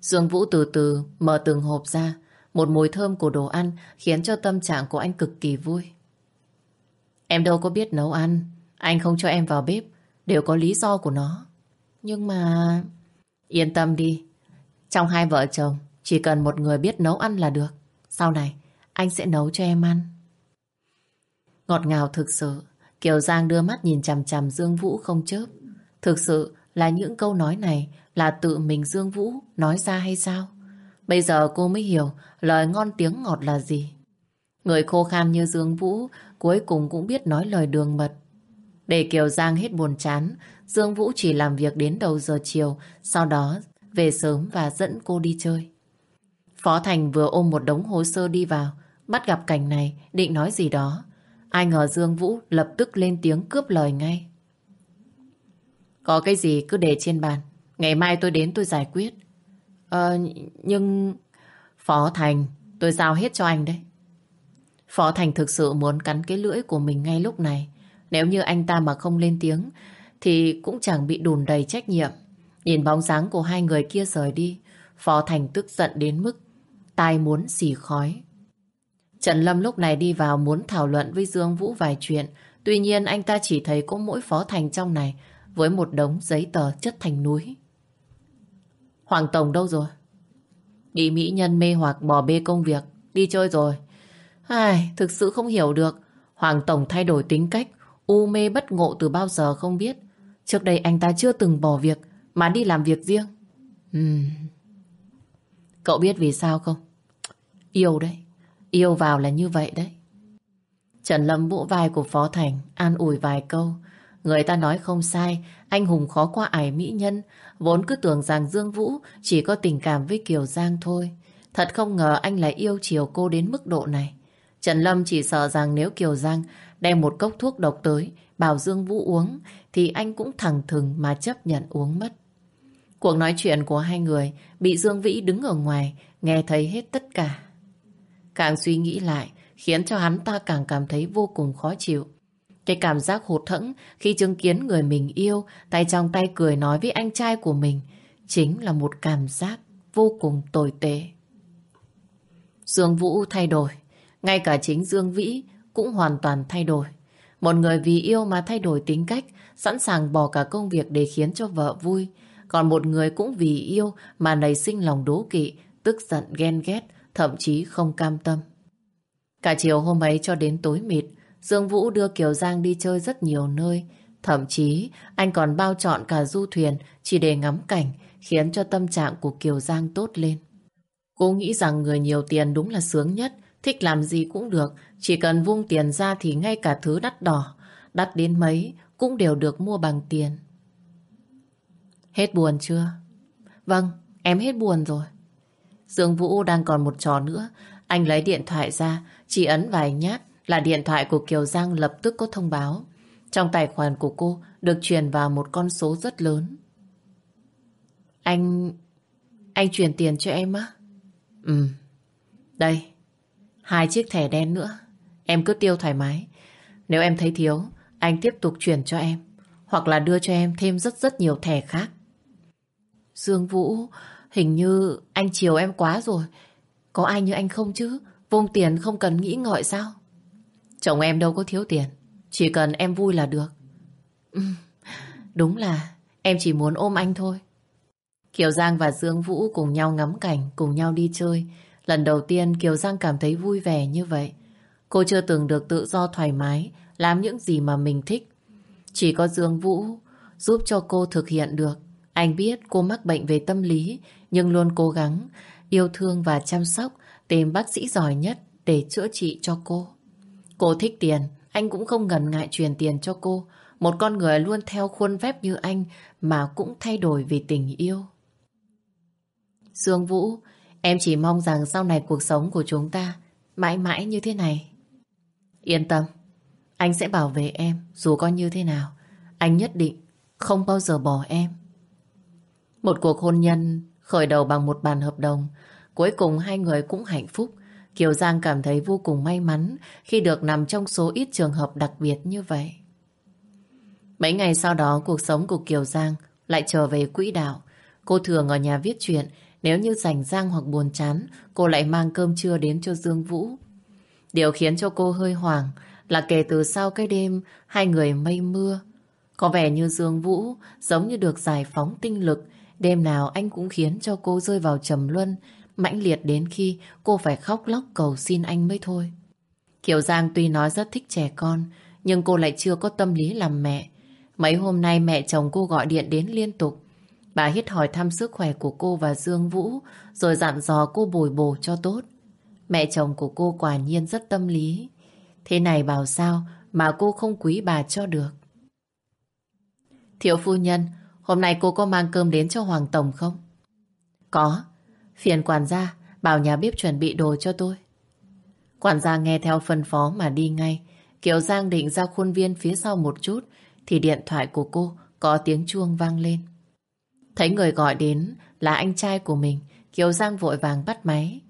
[SPEAKER 1] Dương Vũ từ từ mở từng hộp ra, một mùi thơm của đồ ăn khiến cho tâm trạng của anh cực kỳ vui. Em đâu có biết nấu ăn, anh không cho em vào bếp, đều có lý do của nó. Nhưng mà... Yên tâm đi, trong hai vợ chồng chỉ cần một người biết nấu ăn là được. Sau này, anh sẽ nấu cho em ăn. Ngọt ngào thực sự, Kiều Giang đưa mắt nhìn chằm chằm Dương Vũ không chớp. Thực sự là những câu nói này là tự mình Dương Vũ nói ra hay sao? Bây giờ cô mới hiểu lời ngon tiếng ngọt là gì. Người khô khan như Dương Vũ cuối cùng cũng biết nói lời đường mật. Để Kiều Giang hết buồn chán, Dương Vũ chỉ làm việc đến đầu giờ chiều, sau đó về sớm và dẫn cô đi chơi. Phó Thành vừa ôm một đống hồ sơ đi vào, bắt gặp cảnh này, định nói gì đó. Ai ngờ Dương Vũ lập tức lên tiếng cướp lời ngay. Có cái gì cứ để trên bàn. Ngày mai tôi đến tôi giải quyết. Ờ, nhưng... Phó Thành, tôi giao hết cho anh đấy. Phó Thành thực sự muốn cắn cái lưỡi của mình ngay lúc này. Nếu như anh ta mà không lên tiếng, thì cũng chẳng bị đùn đầy trách nhiệm. Nhìn bóng dáng của hai người kia rời đi, Phó Thành tức giận đến mức tai muốn xì khói. Trần Lâm lúc này đi vào muốn thảo luận với Dương Vũ vài chuyện. Tuy nhiên anh ta chỉ thấy có mỗi Phó Thành trong này với một đống giấy tờ chất thành núi. Hoàng Tổng đâu rồi? Bị mỹ nhân mê hoặc bỏ bê công việc, đi chơi rồi. Ai, thực sự không hiểu được. Hoàng Tổng thay đổi tính cách, u mê bất ngộ từ bao giờ không biết. Trước đây anh ta chưa từng bỏ việc mà đi làm việc riêng. Uhm. Cậu biết vì sao không? Yêu đấy. Yêu vào là như vậy đấy. Trần Lâm vỗ vai của Phó Thành, an ủi vài câu. Người ta nói không sai, anh Hùng khó qua ải mỹ nhân, vốn cứ tưởng rằng Dương Vũ chỉ có tình cảm với Kiều Giang thôi. Thật không ngờ anh lại yêu chiều cô đến mức độ này. Trần Lâm chỉ sợ rằng nếu Kiều Giang đem một cốc thuốc độc tới, bảo Dương Vũ uống, thì anh cũng thẳng thừng mà chấp nhận uống mất. Cuộc nói chuyện của hai người bị Dương Vĩ đứng ở ngoài, nghe thấy hết tất cả. Càng suy nghĩ lại, khiến cho hắn ta càng cảm thấy vô cùng khó chịu. Cái cảm giác hụt thẫn khi chứng kiến người mình yêu tay trong tay cười nói với anh trai của mình chính là một cảm giác vô cùng tồi tệ. Dương Vũ thay đổi, ngay cả chính Dương Vĩ cũng hoàn toàn thay đổi. Một người vì yêu mà thay đổi tính cách, sẵn sàng bỏ cả công việc để khiến cho vợ vui. Còn một người cũng vì yêu mà nảy sinh lòng đố kỵ, tức giận ghen ghét, thậm chí không cam tâm. Cả chiều hôm ấy cho đến tối mịt, Dương Vũ đưa Kiều Giang đi chơi rất nhiều nơi. Thậm chí anh còn bao chọn cả du thuyền chỉ để ngắm cảnh, khiến cho tâm trạng của Kiều Giang tốt lên. Cô nghĩ rằng người nhiều tiền đúng là sướng nhất, thích làm gì cũng được, chỉ cần vung tiền ra thì ngay cả thứ đắt đỏ, đắt đến mấy cũng đều được mua bằng tiền. Hết buồn chưa? Vâng, em hết buồn rồi. Dương Vũ đang còn một trò nữa, anh lấy điện thoại ra, chỉ ấn vài nhát là điện thoại của Kiều Giang lập tức có thông báo. Trong tài khoản của cô được truyền vào một con số rất lớn. Anh... Anh chuyển tiền cho em á? Ừ. Đây. Hai chiếc thẻ đen nữa. Em cứ tiêu thoải mái. Nếu em thấy thiếu, anh tiếp tục chuyển cho em. Hoặc là đưa cho em thêm rất rất nhiều thẻ khác. Dương Vũ, hình như anh chiều em quá rồi. Có ai như anh không chứ? Vung tiền không cần nghĩ ngợi sao? Chồng em đâu có thiếu tiền. Chỉ cần em vui là được. Ừ, đúng là em chỉ muốn ôm anh thôi. Kiều Giang và Dương Vũ cùng nhau ngắm cảnh, cùng nhau đi chơi. Lần đầu tiên Kiều Giang cảm thấy vui vẻ như vậy. Cô chưa từng được tự do thoải mái, làm những gì mà mình thích. Chỉ có Dương Vũ giúp cho cô thực hiện được. Anh biết cô mắc bệnh về tâm lý, nhưng luôn cố gắng yêu thương và chăm sóc, tìm bác sĩ giỏi nhất để chữa trị cho cô. Cô thích tiền, anh cũng không ngần ngại truyền tiền cho cô. Một con người luôn theo khuôn phép như anh mà cũng thay đổi vì tình yêu. Dương Vũ, em chỉ mong rằng sau này cuộc sống của chúng ta mãi mãi như thế này. Yên tâm, anh sẽ bảo vệ em dù có như thế nào. Anh nhất định không bao giờ bỏ em. Một cuộc hôn nhân khởi đầu bằng một bàn hợp đồng. Cuối cùng hai người cũng hạnh phúc. Kiều Giang cảm thấy vô cùng may mắn khi được nằm trong số ít trường hợp đặc biệt như vậy. Mấy ngày sau đó cuộc sống của Kiều Giang lại trở về quỹ đạo. Cô thường ở nhà viết chuyện, nếu như rảnh rang hoặc buồn chán, cô lại mang cơm trưa đến cho Dương Vũ. Điều khiến cho cô hơi hoảng là kể từ sau cái đêm hai người mây mưa, có vẻ như Dương Vũ giống như được giải phóng tinh lực, đêm nào anh cũng khiến cho cô rơi vào trầm luân, mãnh liệt đến khi cô phải khóc lóc cầu xin anh mới thôi. Kiều Giang tuy nói rất thích trẻ con, nhưng cô lại chưa có tâm lý làm mẹ. Mấy hôm nay mẹ chồng cô gọi điện đến liên tục. Bà hít hỏi thăm sức khỏe của cô và Dương Vũ, rồi dặn dò cô bồi bổ cho tốt. Mẹ chồng của cô quả nhiên rất tâm lý. Thế này bảo sao mà cô không quý bà cho được. Thiệu phu nhân, hôm nay cô có mang cơm đến cho Hoàng Tổng không? Có, Phiền quản gia, bảo nhà bếp chuẩn bị đồ cho tôi. Quản gia nghe theo phân phó mà đi ngay. Kiều Giang định ra khuôn viên phía sau một chút, thì điện thoại của cô có tiếng chuông vang lên. Thấy người gọi đến là anh trai của mình, Kiều Giang vội vàng bắt máy.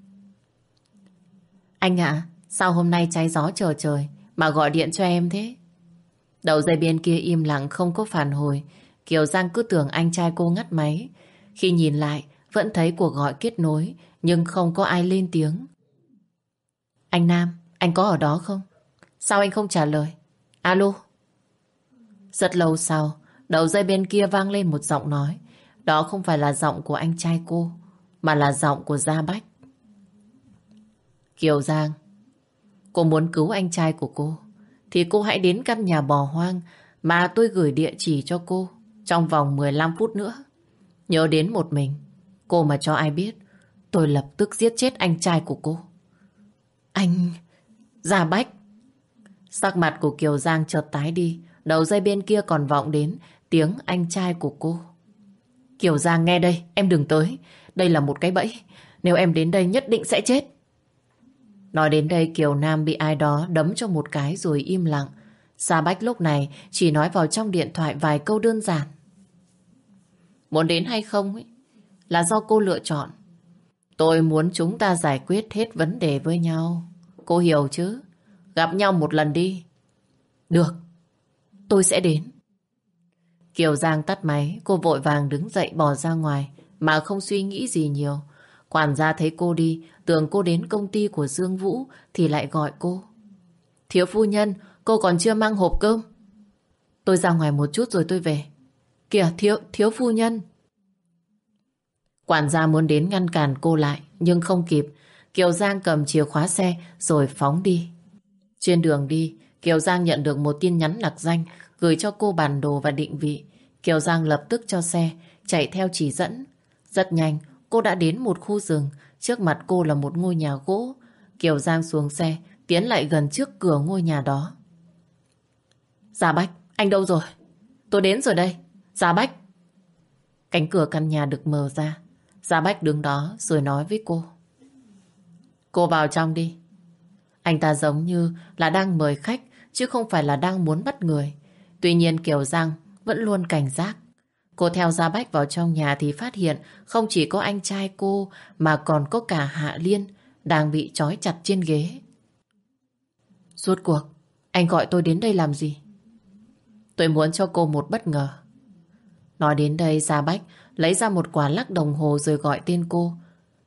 [SPEAKER 1] Anh ạ, sao hôm nay cháy gió chờ trời mà gọi điện cho em thế? Đầu dây bên kia im lặng không có phản hồi, Kiều Giang cứ tưởng anh trai cô ngắt máy. Khi nhìn lại, vẫn thấy cuộc gọi kết nối nhưng không có ai lên tiếng. Anh Nam, anh có ở đó không? Sao anh không trả lời? Alo? Rất lâu sau, Đầu dây bên kia vang lên một giọng nói. Đó không phải là giọng của anh trai cô, mà là giọng của Gia Bách. Kiều Giang, cô muốn cứu anh trai của cô, thì cô hãy đến căn nhà bò hoang mà tôi gửi địa chỉ cho cô trong vòng 15 phút nữa. Nhớ đến một mình, cô mà cho ai biết, tôi lập tức giết chết anh trai của cô. Anh... Gia Bách. Sắc mặt của Kiều Giang chợt tái đi, đầu dây bên kia còn vọng đến tiếng anh trai của cô. Kiều Giang nghe đây, em đừng tới. Đây là một cái bẫy. Nếu em đến đây nhất định sẽ chết. Nói đến đây Kiều Nam bị ai đó đấm cho một cái rồi im lặng. Sa Bách lúc này chỉ nói vào trong điện thoại vài câu đơn giản. Muốn đến hay không ấy, là do cô lựa chọn. Tôi muốn chúng ta giải quyết hết vấn đề với nhau. Cô hiểu chứ? Gặp nhau một lần đi. Được, tôi sẽ đến. Kiều Giang tắt máy, cô vội vàng đứng dậy bỏ ra ngoài mà không suy nghĩ gì nhiều. Quản gia thấy cô đi, tưởng cô đến công ty của Dương Vũ thì lại gọi cô. Thiếu phu nhân, cô còn chưa mang hộp cơm. Tôi ra ngoài một chút rồi tôi về. Kìa, thiếu, thiếu phu nhân. Quản gia muốn đến ngăn cản cô lại, nhưng không kịp. Kiều Giang cầm chìa khóa xe rồi phóng đi. Trên đường đi, Kiều Giang nhận được một tin nhắn lạc danh gửi cho cô bản đồ và định vị. Kiều Giang lập tức cho xe chạy theo chỉ dẫn. Rất nhanh, cô đã đến một khu rừng. Trước mặt cô là một ngôi nhà gỗ. Kiều Giang xuống xe, tiến lại gần trước cửa ngôi nhà đó. Giả Bách, anh đâu rồi? Tôi đến rồi đây. Giả Bách. Cánh cửa căn nhà được mở ra. Giả Bách đứng đó rồi nói với cô. Cô vào trong đi. Anh ta giống như là đang mời khách chứ không phải là đang muốn bắt người. Tuy nhiên Kiều Giang vẫn luôn cảnh giác. Cô theo Gia Bách vào trong nhà thì phát hiện không chỉ có anh trai cô mà còn có cả Hạ Liên đang bị trói chặt trên ghế. Rốt cuộc, anh gọi tôi đến đây làm gì? Tôi muốn cho cô một bất ngờ. Nói đến đây Gia Bách lấy ra một quả lắc đồng hồ rồi gọi tên cô.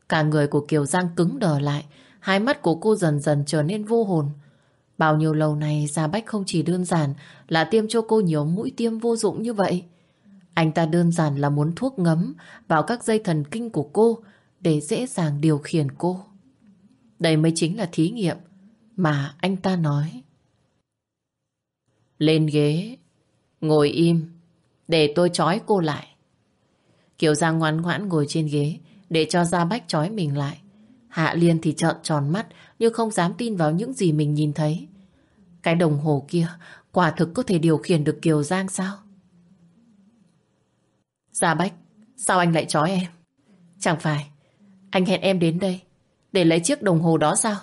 [SPEAKER 1] Cả người của Kiều Giang cứng đờ lại, hai mắt của cô dần dần trở nên vô hồn. Bao nhiêu lâu nay Gia Bách không chỉ đơn giản là tiêm cho cô nhiều mũi tiêm vô dụng như vậy. Anh ta đơn giản là muốn thuốc ngấm vào các dây thần kinh của cô để dễ dàng điều khiển cô. Đây mới chính là thí nghiệm mà anh ta nói. Lên ghế, ngồi im, để tôi trói cô lại. Kiều Giang ngoan ngoãn ngồi trên ghế để cho Gia Bách trói mình lại. Hạ Liên thì trợn tròn mắt nhưng không dám tin vào những gì mình nhìn thấy. Cái đồng hồ kia quả thực có thể điều khiển được Kiều Giang sao? Gia Bách, sao anh lại trói em? Chẳng phải anh hẹn em đến đây để lấy chiếc đồng hồ đó sao?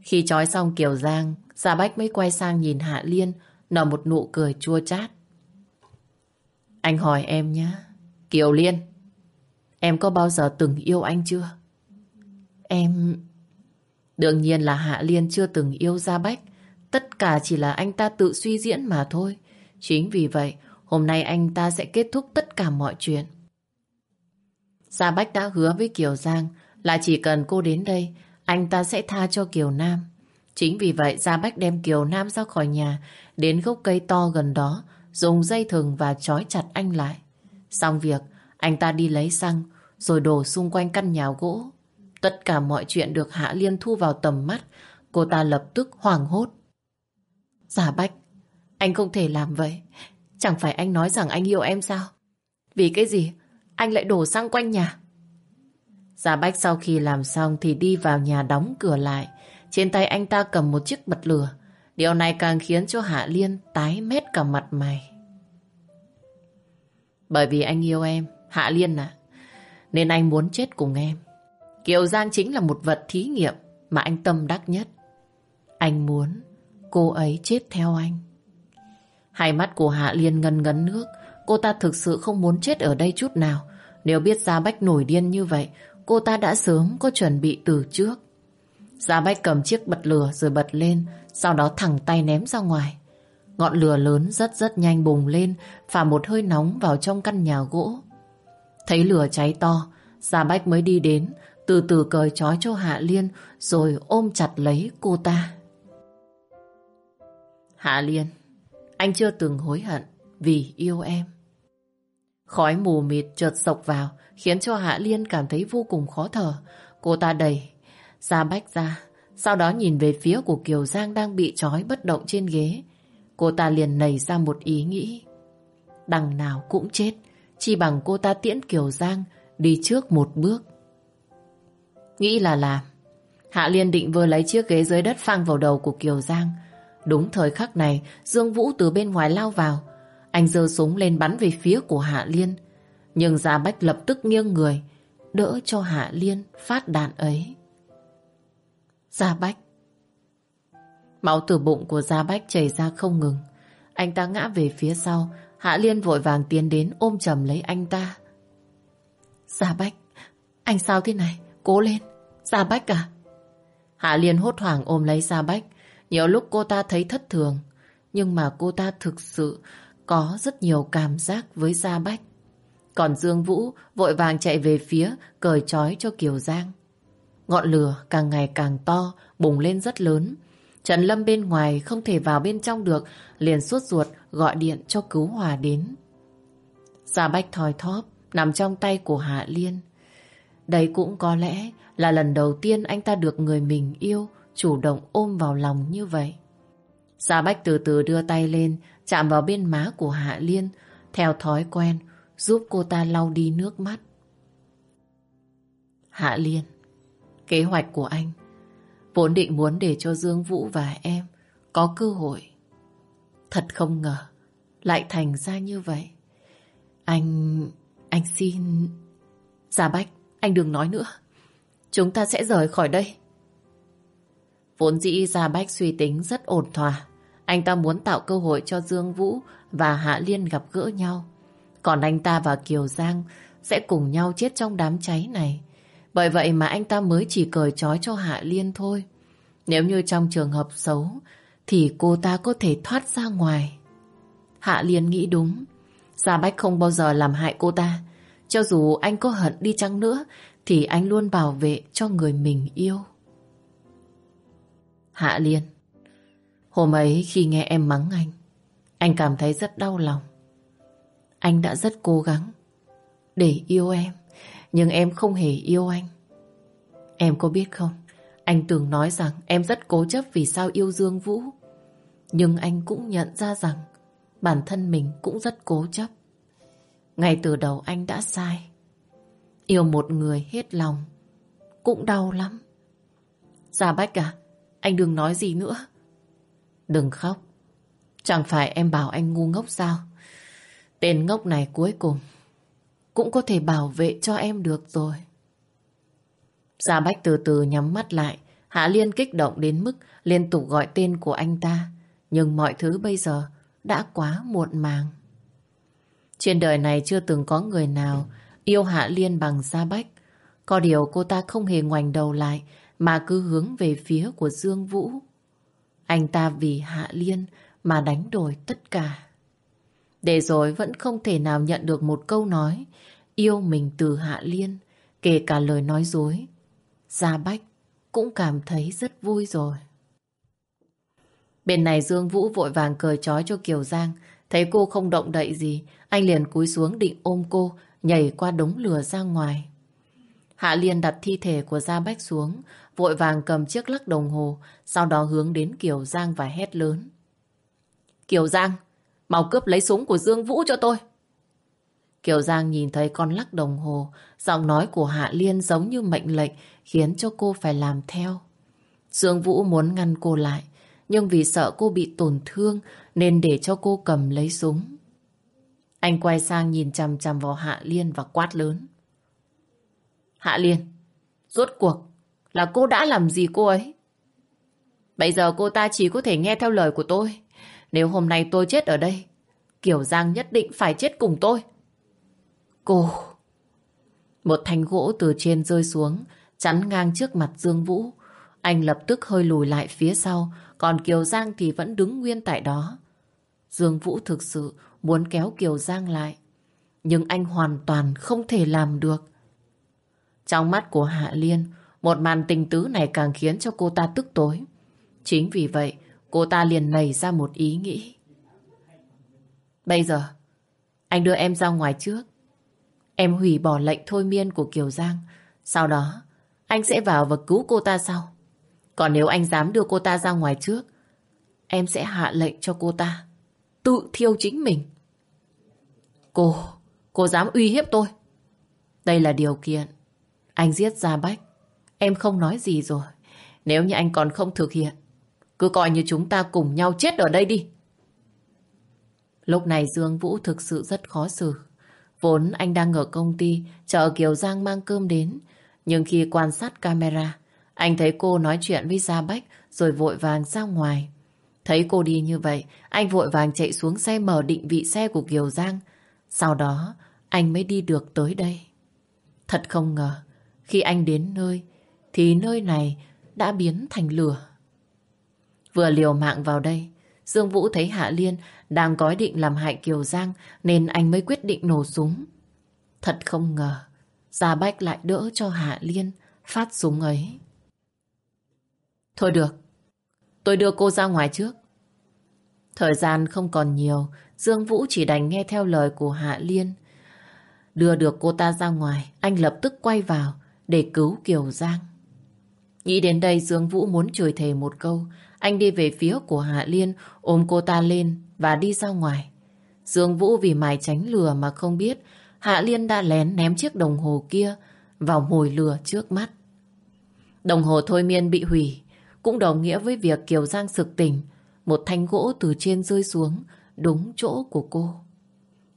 [SPEAKER 1] Khi trói xong Kiều Giang, Gia Bách mới quay sang nhìn Hạ Liên nở một nụ cười chua chát. Anh hỏi em nhé. Kiều Liên, em có bao giờ từng yêu anh chưa? Em... Đương nhiên là Hạ Liên chưa từng yêu Gia Bách. Tất cả chỉ là anh ta tự suy diễn mà thôi. Chính vì vậy, hôm nay anh ta sẽ kết thúc tất cả mọi chuyện. Gia Bách đã hứa với Kiều Giang là chỉ cần cô đến đây, anh ta sẽ tha cho Kiều Nam. Chính vì vậy Gia Bách đem Kiều Nam ra khỏi nhà, đến gốc cây to gần đó, dùng dây thừng và trói chặt anh lại. Xong việc, anh ta đi lấy xăng, rồi đổ xung quanh căn nhà gỗ. Tất cả mọi chuyện được Hạ Liên thu vào tầm mắt, cô ta lập tức hoảng hốt. Giả Bách, anh không thể làm vậy. Chẳng phải anh nói rằng anh yêu em sao? Vì cái gì? Anh lại đổ xăng quanh nhà. Giả Bách sau khi làm xong thì đi vào nhà đóng cửa lại. Trên tay anh ta cầm một chiếc bật lửa. Điều này càng khiến cho Hạ Liên tái mét cả mặt mày. Bởi vì anh yêu em, Hạ Liên à, nên anh muốn chết cùng em. Kiều Giang chính là một vật thí nghiệm mà anh tâm đắc nhất. Anh muốn cô ấy chết theo anh. Hai mắt của Hạ Liên ngân ngấn nước, cô ta thực sự không muốn chết ở đây chút nào. Nếu biết Gia Bách nổi điên như vậy, cô ta đã sớm có chuẩn bị từ trước. Gia Bách cầm chiếc bật lửa rồi bật lên, sau đó thẳng tay ném ra ngoài. Ngọn lửa lớn rất rất nhanh bùng lên, phả một hơi nóng vào trong căn nhà gỗ. Thấy lửa cháy to, Gia Bách mới đi đến, từ từ cởi trói cho Hạ Liên, rồi ôm chặt lấy cô ta. Hạ Liên, anh chưa từng hối hận vì yêu em. Khói mù mịt chợt sộc vào, khiến cho Hạ Liên cảm thấy vô cùng khó thở. Cô ta đẩy ra Bách ra, sau đó nhìn về phía của Kiều Giang đang bị trói bất động trên ghế. Cô ta liền nảy ra một ý nghĩ. Đằng nào cũng chết, chỉ bằng cô ta tiễn Kiều Giang đi trước một bước. Nghĩ là làm. Hạ Liên định vừa lấy chiếc ghế dưới đất phang vào đầu của Kiều Giang. Đúng thời khắc này, Dương Vũ từ bên ngoài lao vào. Anh giơ súng lên bắn về phía của Hạ Liên. Nhưng Gia Bách lập tức nghiêng người, đỡ cho Hạ Liên phát đạn ấy. Gia Bách Máu từ bụng của Gia Bách chảy ra không ngừng. Anh ta ngã về phía sau, Hạ Liên vội vàng tiến đến ôm chầm lấy anh ta. Gia Bách, anh sao thế này? Cố lên. Gia Bách à? Hạ Liên hốt hoảng ôm lấy Gia Bách. Nhiều lúc cô ta thấy thất thường, nhưng mà cô ta thực sự có rất nhiều cảm giác với Gia Bách. Còn Dương Vũ vội vàng chạy về phía cởi trói cho Kiều Giang. Ngọn lửa càng ngày càng to, bùng lên rất lớn. Trần Lâm bên ngoài không thể vào bên trong được, liền suốt ruột gọi điện cho cứu hòa đến. Gia Bách thòi thóp, nằm trong tay của Hạ Liên. Đây cũng có lẽ là lần đầu tiên anh ta được người mình yêu chủ động ôm vào lòng như vậy. Gia Bách từ từ đưa tay lên, chạm vào bên má của Hạ Liên, theo thói quen, giúp cô ta lau đi nước mắt. Hạ Liên, kế hoạch của anh vốn định muốn để cho Dương Vũ và em có cơ hội. Thật không ngờ, lại thành ra như vậy. Anh... anh xin... Gia Bách, anh đừng nói nữa. Chúng ta sẽ rời khỏi đây. Vốn dĩ Gia Bách suy tính rất ổn thỏa. Anh ta muốn tạo cơ hội cho Dương Vũ và Hạ Liên gặp gỡ nhau. Còn anh ta và Kiều Giang sẽ cùng nhau chết trong đám cháy này. Bởi vậy mà anh ta mới chỉ cởi trói cho Hạ Liên thôi. Nếu như trong trường hợp xấu, thì cô ta có thể thoát ra ngoài. Hạ Liên nghĩ đúng. Gia Bách không bao giờ làm hại cô ta. Cho dù anh có hận đi chăng nữa thì anh luôn bảo vệ cho người mình yêu. Hạ Liên, Hôm ấy khi nghe em mắng anh Anh cảm thấy rất đau lòng. Anh đã rất cố gắng Để yêu em, Nhưng em không hề yêu anh. Em có biết không, Anh từng nói rằng em rất cố chấp Vì sao yêu Dương Vũ, Nhưng anh cũng nhận ra rằng Bản thân mình cũng rất cố chấp. Ngay từ đầu anh đã sai. Yêu một người hết lòng, Cũng đau lắm. Gia Bách à Anh đừng nói gì nữa. Đừng khóc, Chẳng phải em bảo anh ngu ngốc sao? Tên ngốc này cuối cùng Cũng có thể bảo vệ cho em được rồi. Gia Bách từ từ nhắm mắt lại, Hạ Liên kích động đến mức Liên tục gọi tên của anh ta, Nhưng mọi thứ bây giờ Đã quá muộn màng. Trên đời này chưa từng có người nào Yêu Hạ Liên bằng Gia Bách Có điều cô ta không hề ngoảnh đầu lại Mà cứ hướng về phía của Dương Vũ anh ta vì Hạ Liên mà đánh đổi tất cả. Để rồi vẫn không thể nào nhận được một câu nói yêu mình từ Hạ Liên, kể cả lời nói dối. Gia Bách cũng cảm thấy rất vui rồi. Bên này Dương Vũ vội vàng cười trói cho Kiều Giang. Thấy cô không động đậy gì, anh liền cúi xuống định ôm cô, nhảy qua đống lửa ra ngoài. Hạ Liên đặt thi thể của Gia Bách xuống, vội vàng cầm chiếc lắc đồng hồ, sau đó hướng đến Kiều Giang và hét lớn. Kiều Giang, mau cướp lấy súng của Dương Vũ cho tôi. Kiều Giang nhìn thấy con lắc đồng hồ, giọng nói của Hạ Liên giống như mệnh lệnh khiến cho cô phải làm theo. Dương Vũ muốn ngăn cô lại, nhưng vì sợ cô bị tổn thương nên để cho cô cầm lấy súng. Anh quay sang nhìn chằm chằm vào Hạ Liên và quát lớn. Hạ Liên, rốt cuộc là cô đã làm gì cô ấy? Bây giờ cô ta chỉ có thể nghe theo lời của tôi. Nếu hôm nay tôi chết ở đây, Kiều Giang nhất định phải chết cùng tôi. Cô... Một thanh gỗ từ trên rơi xuống, chắn ngang trước mặt Dương Vũ. Anh lập tức hơi lùi lại phía sau, còn Kiều Giang thì vẫn đứng nguyên tại đó. Dương Vũ thực sự muốn kéo Kiều Giang lại, nhưng anh hoàn toàn không thể làm được. Trong mắt của Hạ Liên, một màn tình tứ này càng khiến cho cô ta tức tối. Chính vì vậy, cô ta liền nảy ra một ý nghĩ. Bây giờ, anh đưa em ra ngoài trước. Em hủy bỏ lệnh thôi miên của Kiều Giang. Sau đó, anh sẽ vào và cứu cô ta sau. Còn nếu anh dám đưa cô ta ra ngoài trước, em sẽ hạ lệnh cho cô ta tự thiêu chính mình. Cô, cô dám uy hiếp tôi. Đây là điều kiện. Anh giết Gia Bách. Em không nói gì rồi. Nếu như anh còn không thực hiện, cứ coi như chúng ta cùng nhau chết ở đây đi. Lúc này Dương Vũ thực sự rất khó xử. Vốn anh đang ở công ty chờ Kiều Giang mang cơm đến. Nhưng khi quan sát camera, anh thấy cô nói chuyện với Gia Bách rồi vội vàng ra ngoài. Thấy cô đi như vậy, anh vội vàng chạy xuống xe mở định vị xe của Kiều Giang. Sau đó, anh mới đi được tới đây. Thật không ngờ, khi anh đến nơi, thì nơi này đã biến thành lửa. Vừa liều mạng vào đây, Dương Vũ thấy Hạ Liên đang có ý định làm hại Kiều Giang nên anh mới quyết định nổ súng. Thật không ngờ, Gia Bách lại đỡ cho Hạ Liên phát súng ấy. Thôi được, tôi đưa cô ra ngoài trước. Thời gian không còn nhiều, Dương Vũ chỉ đành nghe theo lời của Hạ Liên. Đưa được cô ta ra ngoài, anh lập tức quay vào để cứu Kiều Giang. Nghĩ đến đây Dương Vũ muốn chửi thề một câu. Anh đi về phía của Hạ Liên, ôm cô ta lên và đi ra ngoài. Dương Vũ vì mài tránh lừa mà không biết Hạ Liên đã lén ném chiếc đồng hồ kia vào mồi lửa trước mắt. Đồng hồ thôi miên bị hủy, cũng đồng nghĩa với việc Kiều Giang sực tỉnh, một thanh gỗ từ trên rơi xuống, đúng chỗ của cô.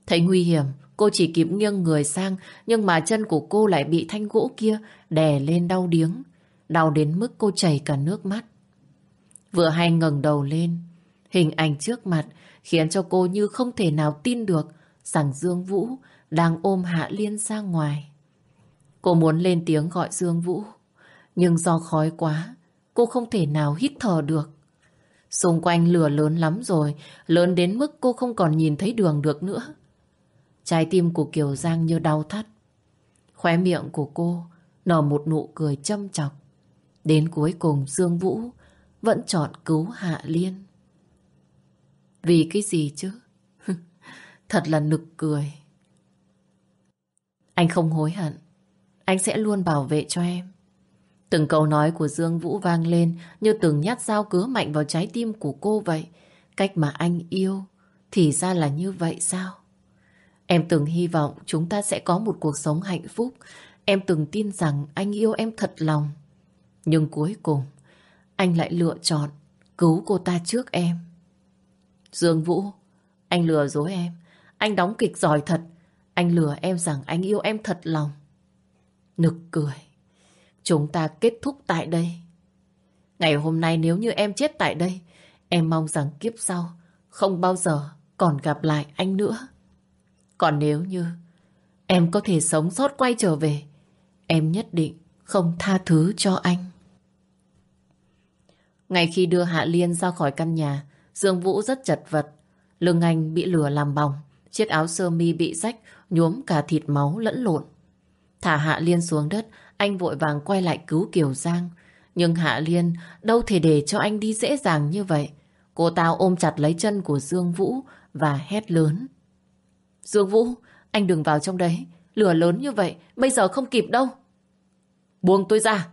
[SPEAKER 1] Thấy nguy hiểm, cô chỉ kịp nghiêng người sang, nhưng mà chân của cô lại bị thanh gỗ kia đè lên đau điếng, đau đến mức cô chảy cả nước mắt. Vừa hay ngẩng đầu lên, hình ảnh trước mặt khiến cho cô như không thể nào tin được rằng Dương Vũ đang ôm Hạ Liên ra ngoài. Cô muốn lên tiếng gọi Dương Vũ, nhưng do khói quá, cô không thể nào hít thở được. Xung quanh lửa lớn lắm rồi, lớn đến mức cô không còn nhìn thấy đường được nữa. Trái tim của Kiều Giang như đau thắt. Khóe miệng của cô nở một nụ cười châm chọc. Đến cuối cùng Dương Vũ vẫn chọn cứu Hạ Liên. Vì cái gì chứ? Thật là nực cười. Anh không hối hận. Anh sẽ luôn bảo vệ cho em. Từng câu nói của Dương Vũ vang lên như từng nhát dao cứa mạnh vào trái tim của cô vậy. Cách mà anh yêu thì ra là như vậy sao? Em từng hy vọng chúng ta sẽ có một cuộc sống hạnh phúc. Em từng tin rằng anh yêu em thật lòng. Nhưng cuối cùng, anh lại lựa chọn cứu cô ta trước em. Dương Vũ, anh lừa dối em. Anh đóng kịch giỏi thật. Anh lừa em rằng anh yêu em thật lòng. Nực cười. Chúng ta kết thúc tại đây. Ngày hôm nay nếu như em chết tại đây, em mong rằng kiếp sau không bao giờ còn gặp lại anh nữa. Còn nếu như em có thể sống sót quay trở về, em nhất định không tha thứ cho anh. Ngày khi đưa Hạ Liên ra khỏi căn nhà, Dương Vũ rất chật vật. Lưng anh bị lửa làm bỏng, chiếc áo sơ mi bị rách, nhuốm cả thịt máu lẫn lộn. Thả Hạ Liên xuống đất, anh vội vàng quay lại cứu Kiều Giang. Nhưng Hạ Liên đâu thể để cho anh đi dễ dàng như vậy. Cô ta ôm chặt lấy chân của Dương Vũ và hét lớn. Dương Vũ, anh đừng vào trong đấy. Lửa lớn như vậy, bây giờ không kịp đâu. Buông tôi ra.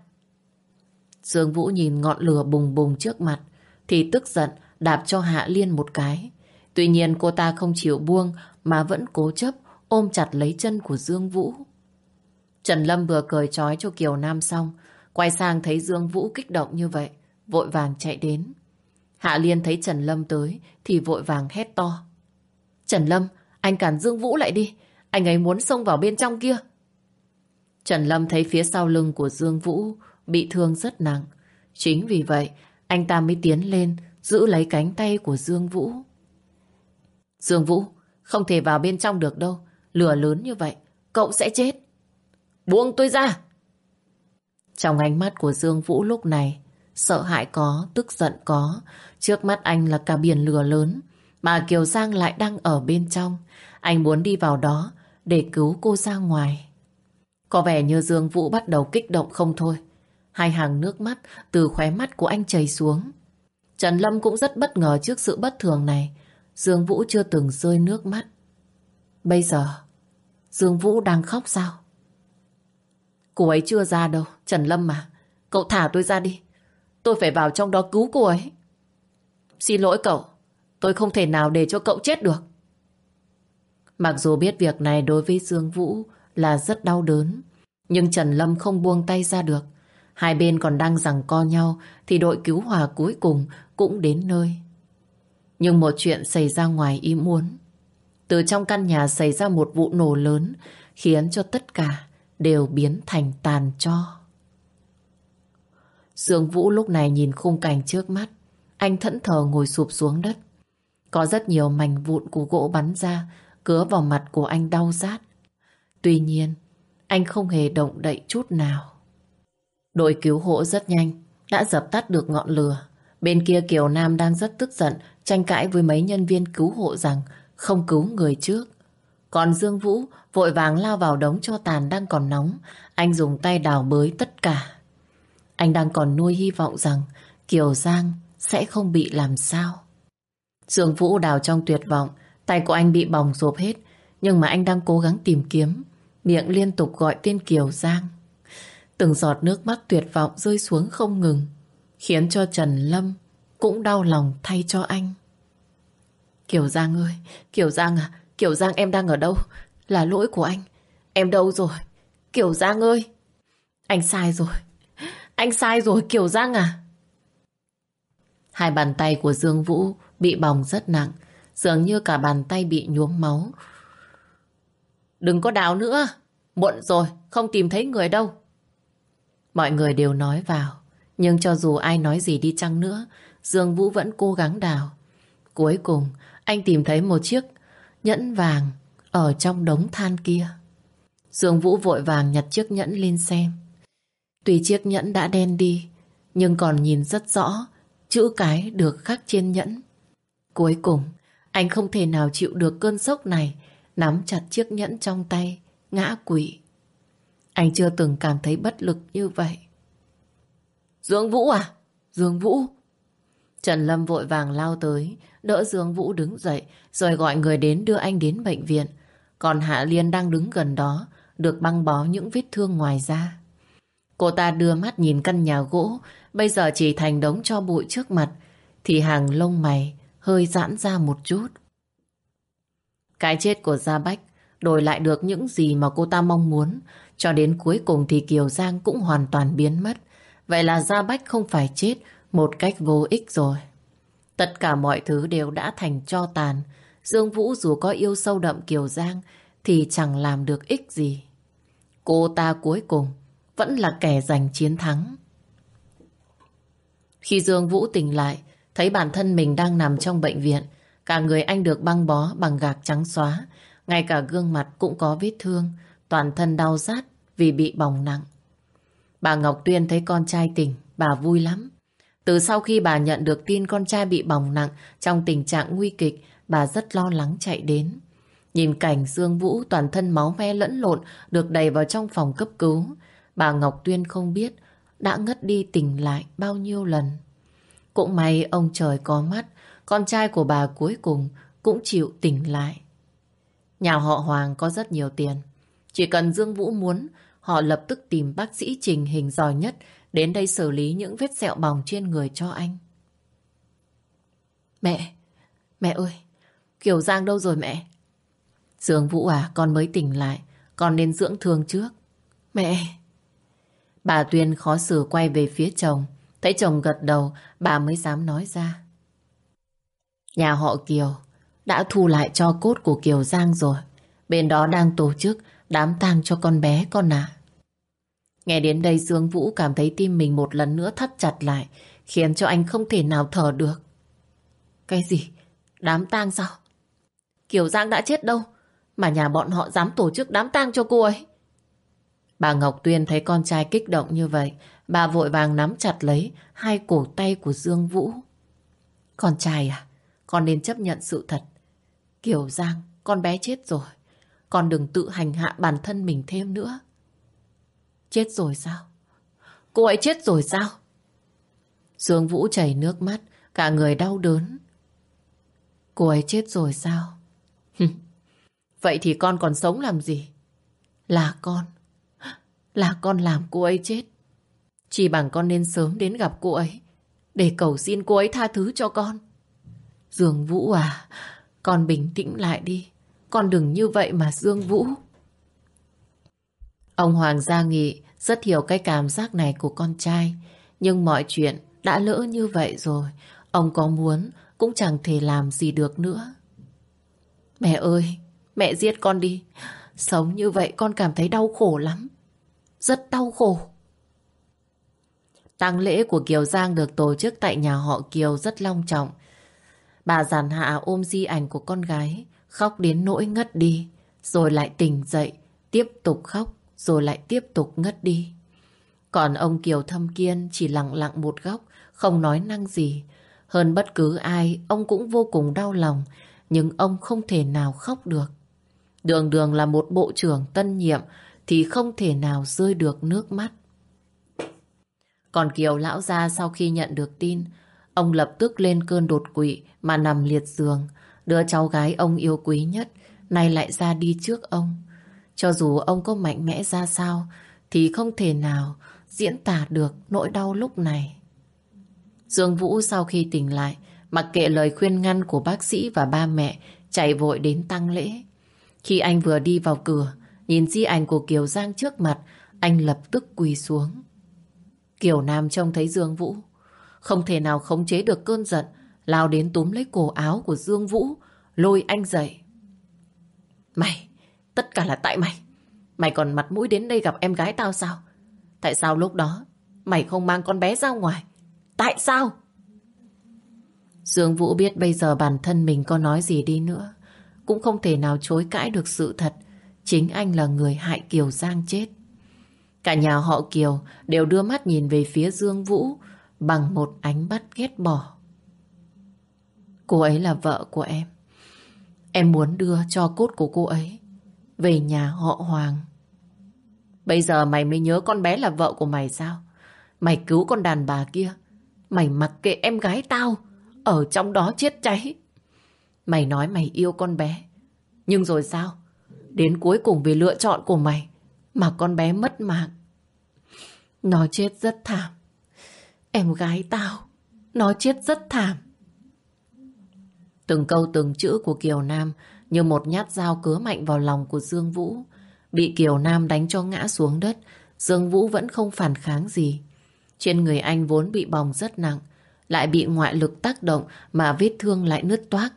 [SPEAKER 1] Dương Vũ nhìn ngọn lửa bùng bùng trước mặt, thì tức giận đạp cho Hạ Liên một cái. Tuy nhiên cô ta không chịu buông mà vẫn cố chấp ôm chặt lấy chân của Dương Vũ. Trần Lâm vừa cười trói cho Kiều Nam xong, quay sang thấy Dương Vũ kích động như vậy, vội vàng chạy đến. Hạ Liên thấy Trần Lâm tới thì vội vàng hét to. Trần Lâm, anh cản Dương Vũ lại đi, anh ấy muốn xông vào bên trong kia. Trần Lâm thấy phía sau lưng của Dương Vũ bị thương rất nặng. Chính vì vậy, anh ta mới tiến lên giữ lấy cánh tay của Dương Vũ. Dương Vũ, không thể vào bên trong được đâu. Lửa lớn như vậy, cậu sẽ chết. Buông tôi ra! Trong ánh mắt của Dương Vũ lúc này, sợ hãi có, tức giận có. Trước mắt anh là cả biển lửa lớn, mà Kiều Giang lại đang ở bên trong. Anh muốn đi vào đó để cứu cô ra ngoài. Có vẻ như Dương Vũ bắt đầu kích động không thôi. Hai hàng nước mắt từ khóe mắt của anh chảy xuống. Trần Lâm cũng rất bất ngờ trước sự bất thường này. Dương Vũ chưa từng rơi nước mắt. Bây giờ, Dương Vũ đang khóc sao? Cô ấy chưa ra đâu, Trần Lâm mà. Cậu thả tôi ra đi. Tôi phải vào trong đó cứu cô ấy. Xin lỗi cậu, tôi không thể nào để cho cậu chết được. Mặc dù biết việc này đối với Dương Vũ là rất đau đớn, nhưng Trần Lâm không buông tay ra được. Hai bên còn đang giằng co nhau thì đội cứu hỏa cuối cùng cũng đến nơi. Nhưng một chuyện xảy ra ngoài ý muốn. Từ trong căn nhà xảy ra một vụ nổ lớn khiến cho tất cả đều biến thành tàn cho. Dương Vũ lúc này nhìn khung cảnh trước mắt. Anh thẫn thờ ngồi sụp xuống đất. Có rất nhiều mảnh vụn của gỗ bắn ra, cứa vào mặt của anh đau rát. Tuy nhiên, anh không hề động đậy chút nào. Đội cứu hộ rất nhanh, đã dập tắt được ngọn lửa. Bên kia Kiều Nam đang rất tức giận, tranh cãi với mấy nhân viên cứu hộ rằng không cứu người trước. Còn Dương Vũ vội vàng lao vào đống cho tàn đang còn nóng. Anh dùng tay đào bới tất cả. Anh đang còn nuôi hy vọng rằng Kiều Giang sẽ không bị làm sao. Dương Vũ đào trong tuyệt vọng, tay của anh bị bỏng rộp hết, nhưng mà anh đang cố gắng tìm kiếm, miệng liên tục gọi tên Kiều Giang. Từng giọt nước mắt tuyệt vọng rơi xuống không ngừng, khiến cho Trần Lâm cũng đau lòng thay cho anh. Kiều Giang ơi, Kiều Giang à, Kiều Giang em đang ở đâu? Là lỗi của anh. Em đâu rồi? Kiều Giang ơi! Anh sai rồi. Anh sai rồi Kiều Giang à? Hai bàn tay của Dương Vũ bị bỏng rất nặng. Dường như cả bàn tay bị nhuốm máu. Đừng có đào nữa. Muộn rồi, không tìm thấy người đâu. Mọi người đều nói vào. Nhưng cho dù ai nói gì đi chăng nữa, Dương Vũ vẫn cố gắng đào. Cuối cùng, anh tìm thấy một chiếc nhẫn vàng ở trong đống than kia. Dương Vũ vội vàng nhặt chiếc nhẫn lên xem. Tuy chiếc nhẫn đã đen đi, nhưng còn nhìn rất rõ chữ cái được khắc trên nhẫn. Cuối cùng, anh không thể nào chịu được cơn sốc này, nắm chặt chiếc nhẫn trong tay, ngã quỵ. Anh chưa từng cảm thấy bất lực như vậy. Dương Vũ à? Dương Vũ? Trần Lâm vội vàng lao tới, đỡ Dương Vũ đứng dậy, rồi gọi người đến đưa anh đến bệnh viện. Còn Hạ Liên đang đứng gần đó, được băng bó những vết thương ngoài da. Cô ta đưa mắt nhìn căn nhà gỗ, bây giờ chỉ thành đống cho bụi trước mặt, thì hàng lông mày hơi giãn ra một chút. Cái chết của Gia Bách đổi lại được những gì mà cô ta mong muốn, cho đến cuối cùng thì Kiều Giang cũng hoàn toàn biến mất. Vậy là Gia Bách không phải chết một cách vô ích rồi. Tất cả mọi thứ đều đã thành cho tàn. Dương Vũ dù có yêu sâu đậm Kiều Giang thì chẳng làm được ích gì. Cô ta cuối cùng vẫn là kẻ giành chiến thắng. Khi Dương Vũ tỉnh lại, thấy bản thân mình đang nằm trong bệnh viện, cả người anh được băng bó bằng gạc trắng xóa, ngay cả gương mặt cũng có vết thương, toàn thân đau rát vì bị bỏng nặng. Bà Ngọc Tuyên thấy con trai tỉnh, bà vui lắm. Từ sau khi bà nhận được tin con trai bị bỏng nặng trong tình trạng nguy kịch, bà rất lo lắng chạy đến. Nhìn cảnh Dương Vũ toàn thân máu me lẫn lộn được đầy vào trong phòng cấp cứu, bà Ngọc Tuyên không biết đã ngất đi tỉnh lại bao nhiêu lần. Cũng may ông trời có mắt, con trai của bà cuối cùng cũng chịu tỉnh lại. Nhà họ Hoàng có rất nhiều tiền. Chỉ cần Dương Vũ muốn, họ lập tức tìm bác sĩ trình hình giỏi nhất đến đây xử lý những vết sẹo bỏng trên người cho anh. Mẹ, mẹ ơi, Kiều Giang đâu rồi mẹ? Dương Vũ à, con mới tỉnh lại, con nên dưỡng thương trước. Mẹ! Bà Tuyên khó xử quay về phía chồng, thấy chồng gật đầu, bà mới dám nói ra. Nhà họ Kiều đã thu lại cho cốt của Kiều Giang rồi. Bên đó đang tổ chức đám tang cho con bé con ạ. Nghe đến đây Dương Vũ cảm thấy tim mình một lần nữa thắt chặt lại, khiến cho anh không thể nào thở được. Cái gì? Đám tang sao? Kiều Giang đã chết đâu, mà nhà bọn họ dám tổ chức đám tang cho cô ấy. Bà Ngọc Tuyên thấy con trai kích động như vậy, bà vội vàng nắm chặt lấy hai cổ tay của Dương Vũ. Con trai à, con nên chấp nhận sự thật. Kiều Giang, con bé chết rồi. Con đừng tự hành hạ bản thân mình thêm nữa. Chết rồi sao? Cô ấy chết rồi sao? Dương Vũ chảy nước mắt, cả người đau đớn. Cô ấy chết rồi sao? Vậy thì con còn sống làm gì? Là con. Là con làm cô ấy chết. Chỉ bằng con nên sớm đến gặp cô ấy. Để cầu xin cô ấy tha thứ cho con. Dương Vũ à, con bình tĩnh lại đi. Con đừng như vậy mà Dương Vũ. Ông Hoàng Gia Nghị rất hiểu cái cảm giác này của con trai. Nhưng mọi chuyện đã lỡ như vậy rồi. Ông có muốn cũng chẳng thể làm gì được nữa. Mẹ ơi, mẹ giết con đi. Sống như vậy con cảm thấy đau khổ lắm. Rất đau khổ. tang lễ của Kiều Giang được tổ chức tại nhà họ Kiều rất long trọng. Bà giàn hạ ôm di ảnh của con gái, khóc đến nỗi ngất đi, rồi lại tỉnh dậy, tiếp tục khóc, rồi lại tiếp tục ngất đi. Còn ông Kiều Thâm Kiên chỉ lặng lặng một góc, không nói năng gì. Hơn bất cứ ai, ông cũng vô cùng đau lòng, nhưng ông không thể nào khóc được. Đường đường là một bộ trưởng tân nhiệm thì không thể nào rơi được nước mắt. Còn Kiều lão gia sau khi nhận được tin, ông lập tức lên cơn đột quỵ mà nằm liệt giường. Đứa cháu gái ông yêu quý nhất, nay lại ra đi trước ông. Cho dù ông có mạnh mẽ ra sao, thì không thể nào diễn tả được nỗi đau lúc này. Dương Vũ sau khi tỉnh lại, mặc kệ lời khuyên ngăn của bác sĩ và ba mẹ, chạy vội đến tăng lễ. Khi anh vừa đi vào cửa, nhìn di ảnh của Kiều Giang trước mặt, anh lập tức quỳ xuống. Kiều Nam trông thấy Dương Vũ, không thể nào khống chế được cơn giận, lao đến túm lấy cổ áo của Dương Vũ, lôi anh dậy. Mày, tất cả là tại mày. Mày còn mặt mũi đến đây gặp em gái tao sao? Tại sao lúc đó mày không mang con bé ra ngoài? Tại sao? Dương Vũ biết bây giờ bản thân mình có nói gì đi nữa, cũng không thể nào chối cãi được sự thật. Chính anh là người hại Kiều Giang chết. Cả nhà họ Kiều đều đưa mắt nhìn về phía Dương Vũ bằng một ánh mắt ghét bỏ. Cô ấy là vợ của em. Em muốn đưa cho cốt của cô ấy về nhà họ Hoàng. Bây giờ mày mới nhớ con bé là vợ của mày sao? Mày cứu con đàn bà kia. Mày mặc kệ em gái tao ở trong đó chết cháy. Mày nói mày yêu con bé. Nhưng rồi sao? Đến cuối cùng vì lựa chọn của mày mà con bé mất mạng. Nó chết rất thảm. Em gái tao, nó chết rất thảm. Từng câu từng chữ của Kiều Nam như một nhát dao cứa mạnh vào lòng của Dương Vũ. Bị Kiều Nam đánh cho ngã xuống đất, Dương Vũ vẫn không phản kháng gì. Trên người anh vốn bị bỏng rất nặng, lại bị ngoại lực tác động mà vết thương lại nứt toác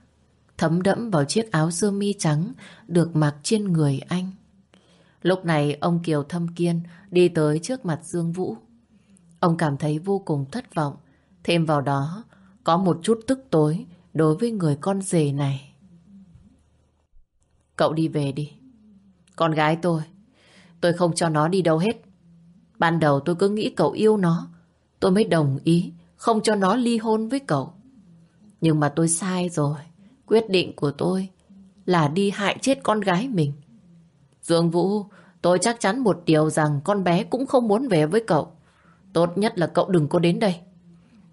[SPEAKER 1] thấm đẫm vào chiếc áo sơ mi trắng được mặc trên người anh. Lúc này ông Kiều Thâm Kiên đi tới trước mặt Dương Vũ. Ông cảm thấy vô cùng thất vọng. Thêm vào đó, có một chút tức tối đối với người con rể này. Cậu đi về đi. Con gái tôi, tôi không cho nó đi đâu hết. Ban đầu tôi cứ nghĩ cậu yêu nó. Tôi mới đồng ý không cho nó ly hôn với cậu. Nhưng mà tôi sai rồi. Quyết định của tôi là đi hại chết con gái mình. Dương Vũ, tôi chắc chắn một điều rằng con bé cũng không muốn về với cậu. Tốt nhất là cậu đừng có đến đây.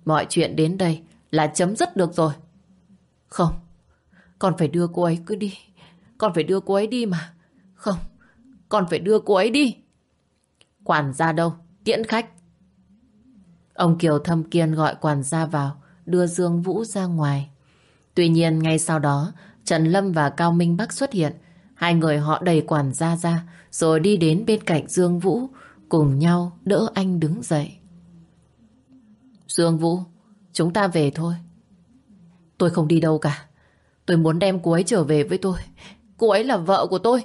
[SPEAKER 1] Mọi chuyện đến đây là chấm dứt được rồi. Không, còn phải đưa cô ấy cứ đi. Con phải đưa cô ấy đi mà. Không, con phải đưa cô ấy đi. Quản gia đâu? Tiễn khách. Ông Kiều Thâm Kiên gọi quản gia vào, đưa Dương Vũ ra ngoài. Tuy nhiên ngay sau đó Trần Lâm và Cao Minh Bắc xuất hiện Hai người họ đẩy quản gia ra Rồi đi đến bên cạnh Dương Vũ Cùng nhau đỡ anh đứng dậy Dương Vũ Chúng ta về thôi Tôi không đi đâu cả Tôi muốn đem cô ấy trở về với tôi Cô ấy là vợ của tôi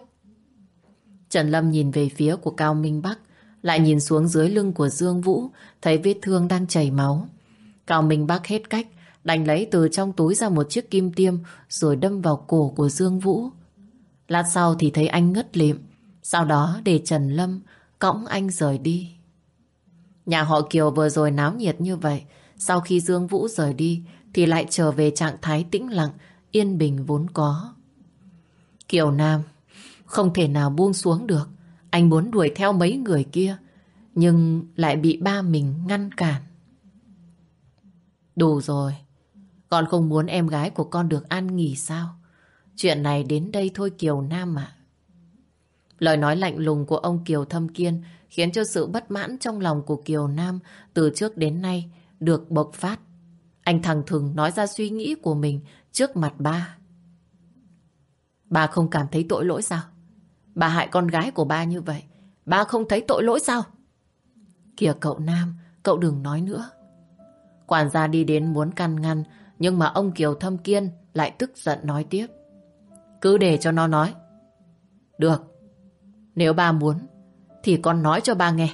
[SPEAKER 1] Trần Lâm nhìn về phía của Cao Minh Bắc Lại nhìn xuống dưới lưng của Dương Vũ Thấy vết thương đang chảy máu Cao Minh Bắc hết cách Đành lấy từ trong túi ra một chiếc kim tiêm rồi đâm vào cổ của Dương Vũ. Lát sau thì thấy anh ngất lịm. Sau đó để Trần Lâm cõng anh rời đi. Nhà họ Kiều vừa rồi náo nhiệt như vậy. Sau khi Dương Vũ rời đi thì lại trở về trạng thái tĩnh lặng, yên bình vốn có. Kiều Nam không thể nào buông xuống được. Anh muốn đuổi theo mấy người kia, nhưng lại bị ba mình ngăn cản. Đủ rồi. Con không muốn em gái của con được an nghỉ sao? Chuyện này đến đây thôi, Kiều Nam ạ. Lời nói lạnh lùng của ông Kiều Thâm Kiên khiến cho sự bất mãn trong lòng của Kiều Nam từ trước đến nay được bộc phát. Anh thẳng thừng nói ra suy nghĩ của mình trước mặt ba. Ba không cảm thấy tội lỗi sao? Bà hại con gái của ba như vậy. Ba không thấy tội lỗi sao? Kìa cậu Nam, cậu đừng nói nữa. Quản gia đi đến muốn căn ngăn, nhưng mà ông Kiều Thâm Kiên lại tức giận nói tiếp. Cứ để cho nó nói. Được. Nếu ba muốn, thì con nói cho ba nghe.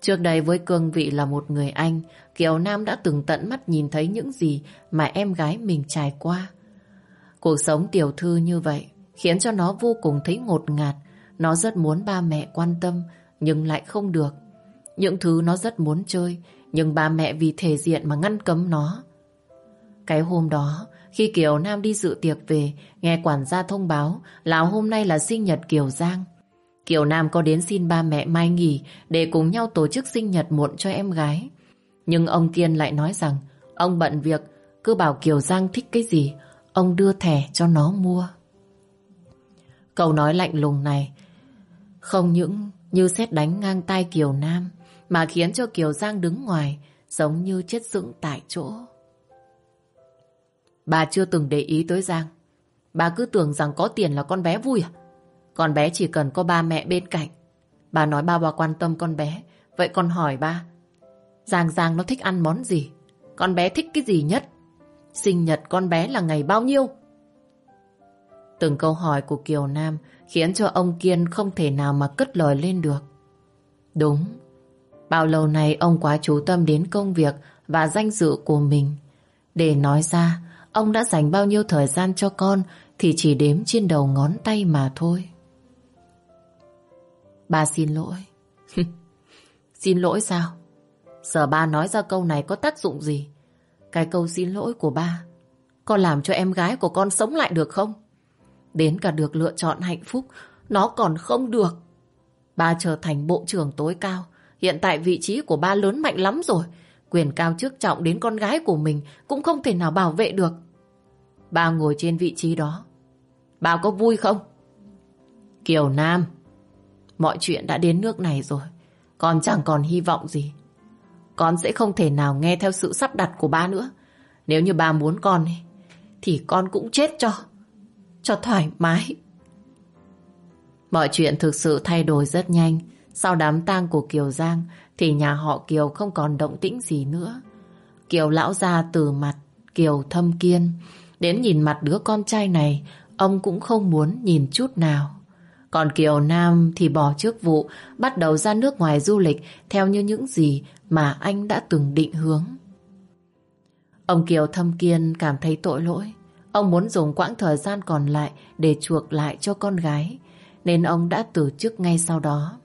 [SPEAKER 1] Trước đây với cương vị là một người anh, Kiều Nam đã từng tận mắt nhìn thấy những gì mà em gái mình trải qua. Cuộc sống tiểu thư như vậy khiến cho nó vô cùng thấy ngột ngạt. Nó rất muốn ba mẹ quan tâm, nhưng lại không được. Những thứ nó rất muốn chơi, nhưng ba mẹ vì thể diện mà ngăn cấm nó. Cái hôm đó, khi Kiều Nam đi dự tiệc về, nghe quản gia thông báo là hôm nay là sinh nhật Kiều Giang. Kiều Nam có đến xin ba mẹ mai nghỉ để cùng nhau tổ chức sinh nhật muộn cho em gái. Nhưng ông Kiên lại nói rằng ông bận việc, cứ bảo Kiều Giang thích cái gì, ông đưa thẻ cho nó mua. Câu nói lạnh lùng này, không những như xét đánh ngang tay Kiều Nam, mà khiến cho Kiều Giang đứng ngoài, giống như chết dựng tại chỗ. Bà chưa từng để ý tới Giang. Bà cứ tưởng rằng có tiền là con bé vui à? Con bé chỉ cần có ba mẹ bên cạnh. Bà nói ba bà quan tâm con bé. Vậy con hỏi ba. Giang Giang nó thích ăn món gì? Con bé thích cái gì nhất? Sinh nhật con bé là ngày bao nhiêu? Từng câu hỏi của Kiều Nam khiến cho ông Kiên không thể nào mà cất lời lên được. Đúng, bao lâu nay ông quá chú tâm đến công việc và danh dự của mình. Để nói ra, ông đã dành bao nhiêu thời gian cho con thì chỉ đếm trên đầu ngón tay mà thôi. Ba xin lỗi. xin lỗi sao? Giờ ba nói ra câu này có tác dụng gì? Cái câu xin lỗi của ba có làm cho em gái của con sống lại được không? Đến cả được lựa chọn hạnh phúc nó còn không được. Ba trở thành bộ trưởng tối cao. Hiện tại vị trí của ba lớn mạnh lắm rồi. Quyền cao chức trọng đến con gái của mình cũng không thể nào bảo vệ được. Ba ngồi trên vị trí đó. Ba có vui không? Kiều Nam, mọi chuyện đã đến nước này rồi. Con chẳng còn hy vọng gì. Con sẽ không thể nào nghe theo sự sắp đặt của ba nữa. Nếu như ba muốn con ấy, thì con cũng chết cho. Cho thoải mái. Mọi chuyện thực sự thay đổi rất nhanh. Sau đám tang của Kiều Giang thì nhà họ Kiều không còn động tĩnh gì nữa. Kiều lão ra từ mặt Kiều thâm kiên. Đến nhìn mặt đứa con trai này, ông cũng không muốn nhìn chút nào. Còn Kiều Nam thì bỏ trước vụ, bắt đầu ra nước ngoài du lịch theo như những gì mà anh đã từng định hướng. Ông Kiều Thâm Kiên cảm thấy tội lỗi. Ông muốn dùng quãng thời gian còn lại để chuộc lại cho con gái, nên ông đã từ chức ngay sau đó.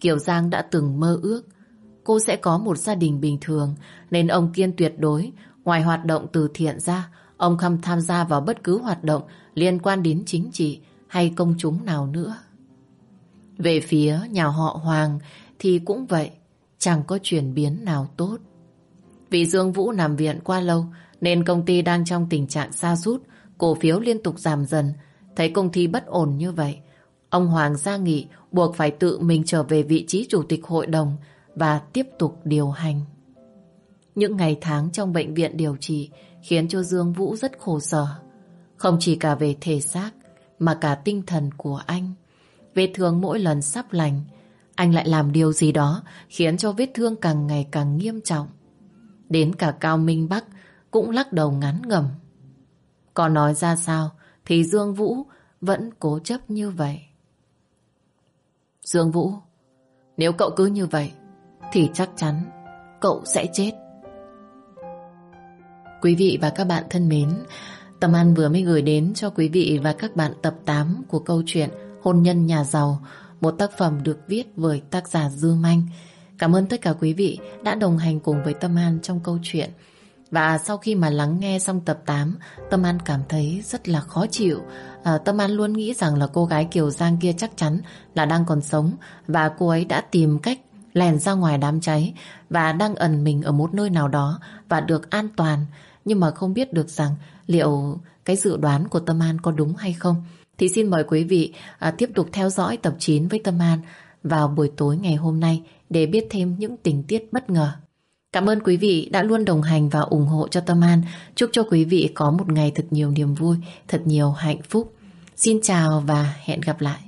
[SPEAKER 1] Kiều Giang đã từng mơ ước cô sẽ có một gia đình bình thường, nên ông Kiên tuyệt đối, ngoài hoạt động từ thiện ra, ông không tham gia vào bất cứ hoạt động liên quan đến chính trị hay công chúng nào nữa. Về phía nhà họ Hoàng thì cũng vậy, chẳng có chuyển biến nào tốt. Vì Dương Vũ nằm viện qua lâu nên công ty đang trong tình trạng sa sút cổ phiếu liên tục giảm dần. Thấy công ty bất ổn như vậy, ông Hoàng ra nghị buộc phải tự mình trở về vị trí chủ tịch hội đồng và tiếp tục điều hành. Những ngày tháng trong bệnh viện điều trị khiến cho Dương Vũ rất khổ sở. Không chỉ cả về thể xác mà cả tinh thần của anh. Vết thương mỗi lần sắp lành, anh lại làm điều gì đó khiến cho vết thương càng ngày càng nghiêm trọng. Đến cả Cao Minh Bắc cũng lắc đầu ngắn ngầm. Còn nói ra sao thì Dương Vũ vẫn cố chấp như vậy. Dương Vũ, nếu cậu cứ như vậy thì chắc chắn cậu sẽ chết. Quý vị và các bạn thân mến, Tâm An vừa mới gửi đến cho quý vị và các bạn tập 8 của câu chuyện Hôn nhân nhà giàu, một tác phẩm được viết bởi tác giả Dư Manh. Cảm ơn tất cả quý vị đã đồng hành cùng với Tâm An trong câu chuyện. Và sau khi mà lắng nghe xong tập 8, Tâm An cảm thấy rất là khó chịu. À, Tâm An luôn nghĩ rằng là cô gái Kiều Giang kia chắc chắn là đang còn sống và cô ấy đã tìm cách lèn ra ngoài đám cháy và đang ẩn mình ở một nơi nào đó và được an toàn. Nhưng mà không biết được rằng liệu cái dự đoán của Tâm An có đúng hay không. Thì xin mời quý vị à, tiếp tục theo dõi tập 9 với Tâm An vào buổi tối ngày hôm nay để biết thêm những tình tiết bất ngờ. Cảm ơn quý vị đã luôn đồng hành và ủng hộ cho Tâm An. Chúc cho quý vị có một ngày thật nhiều niềm vui, thật nhiều hạnh phúc. Xin chào và hẹn gặp lại.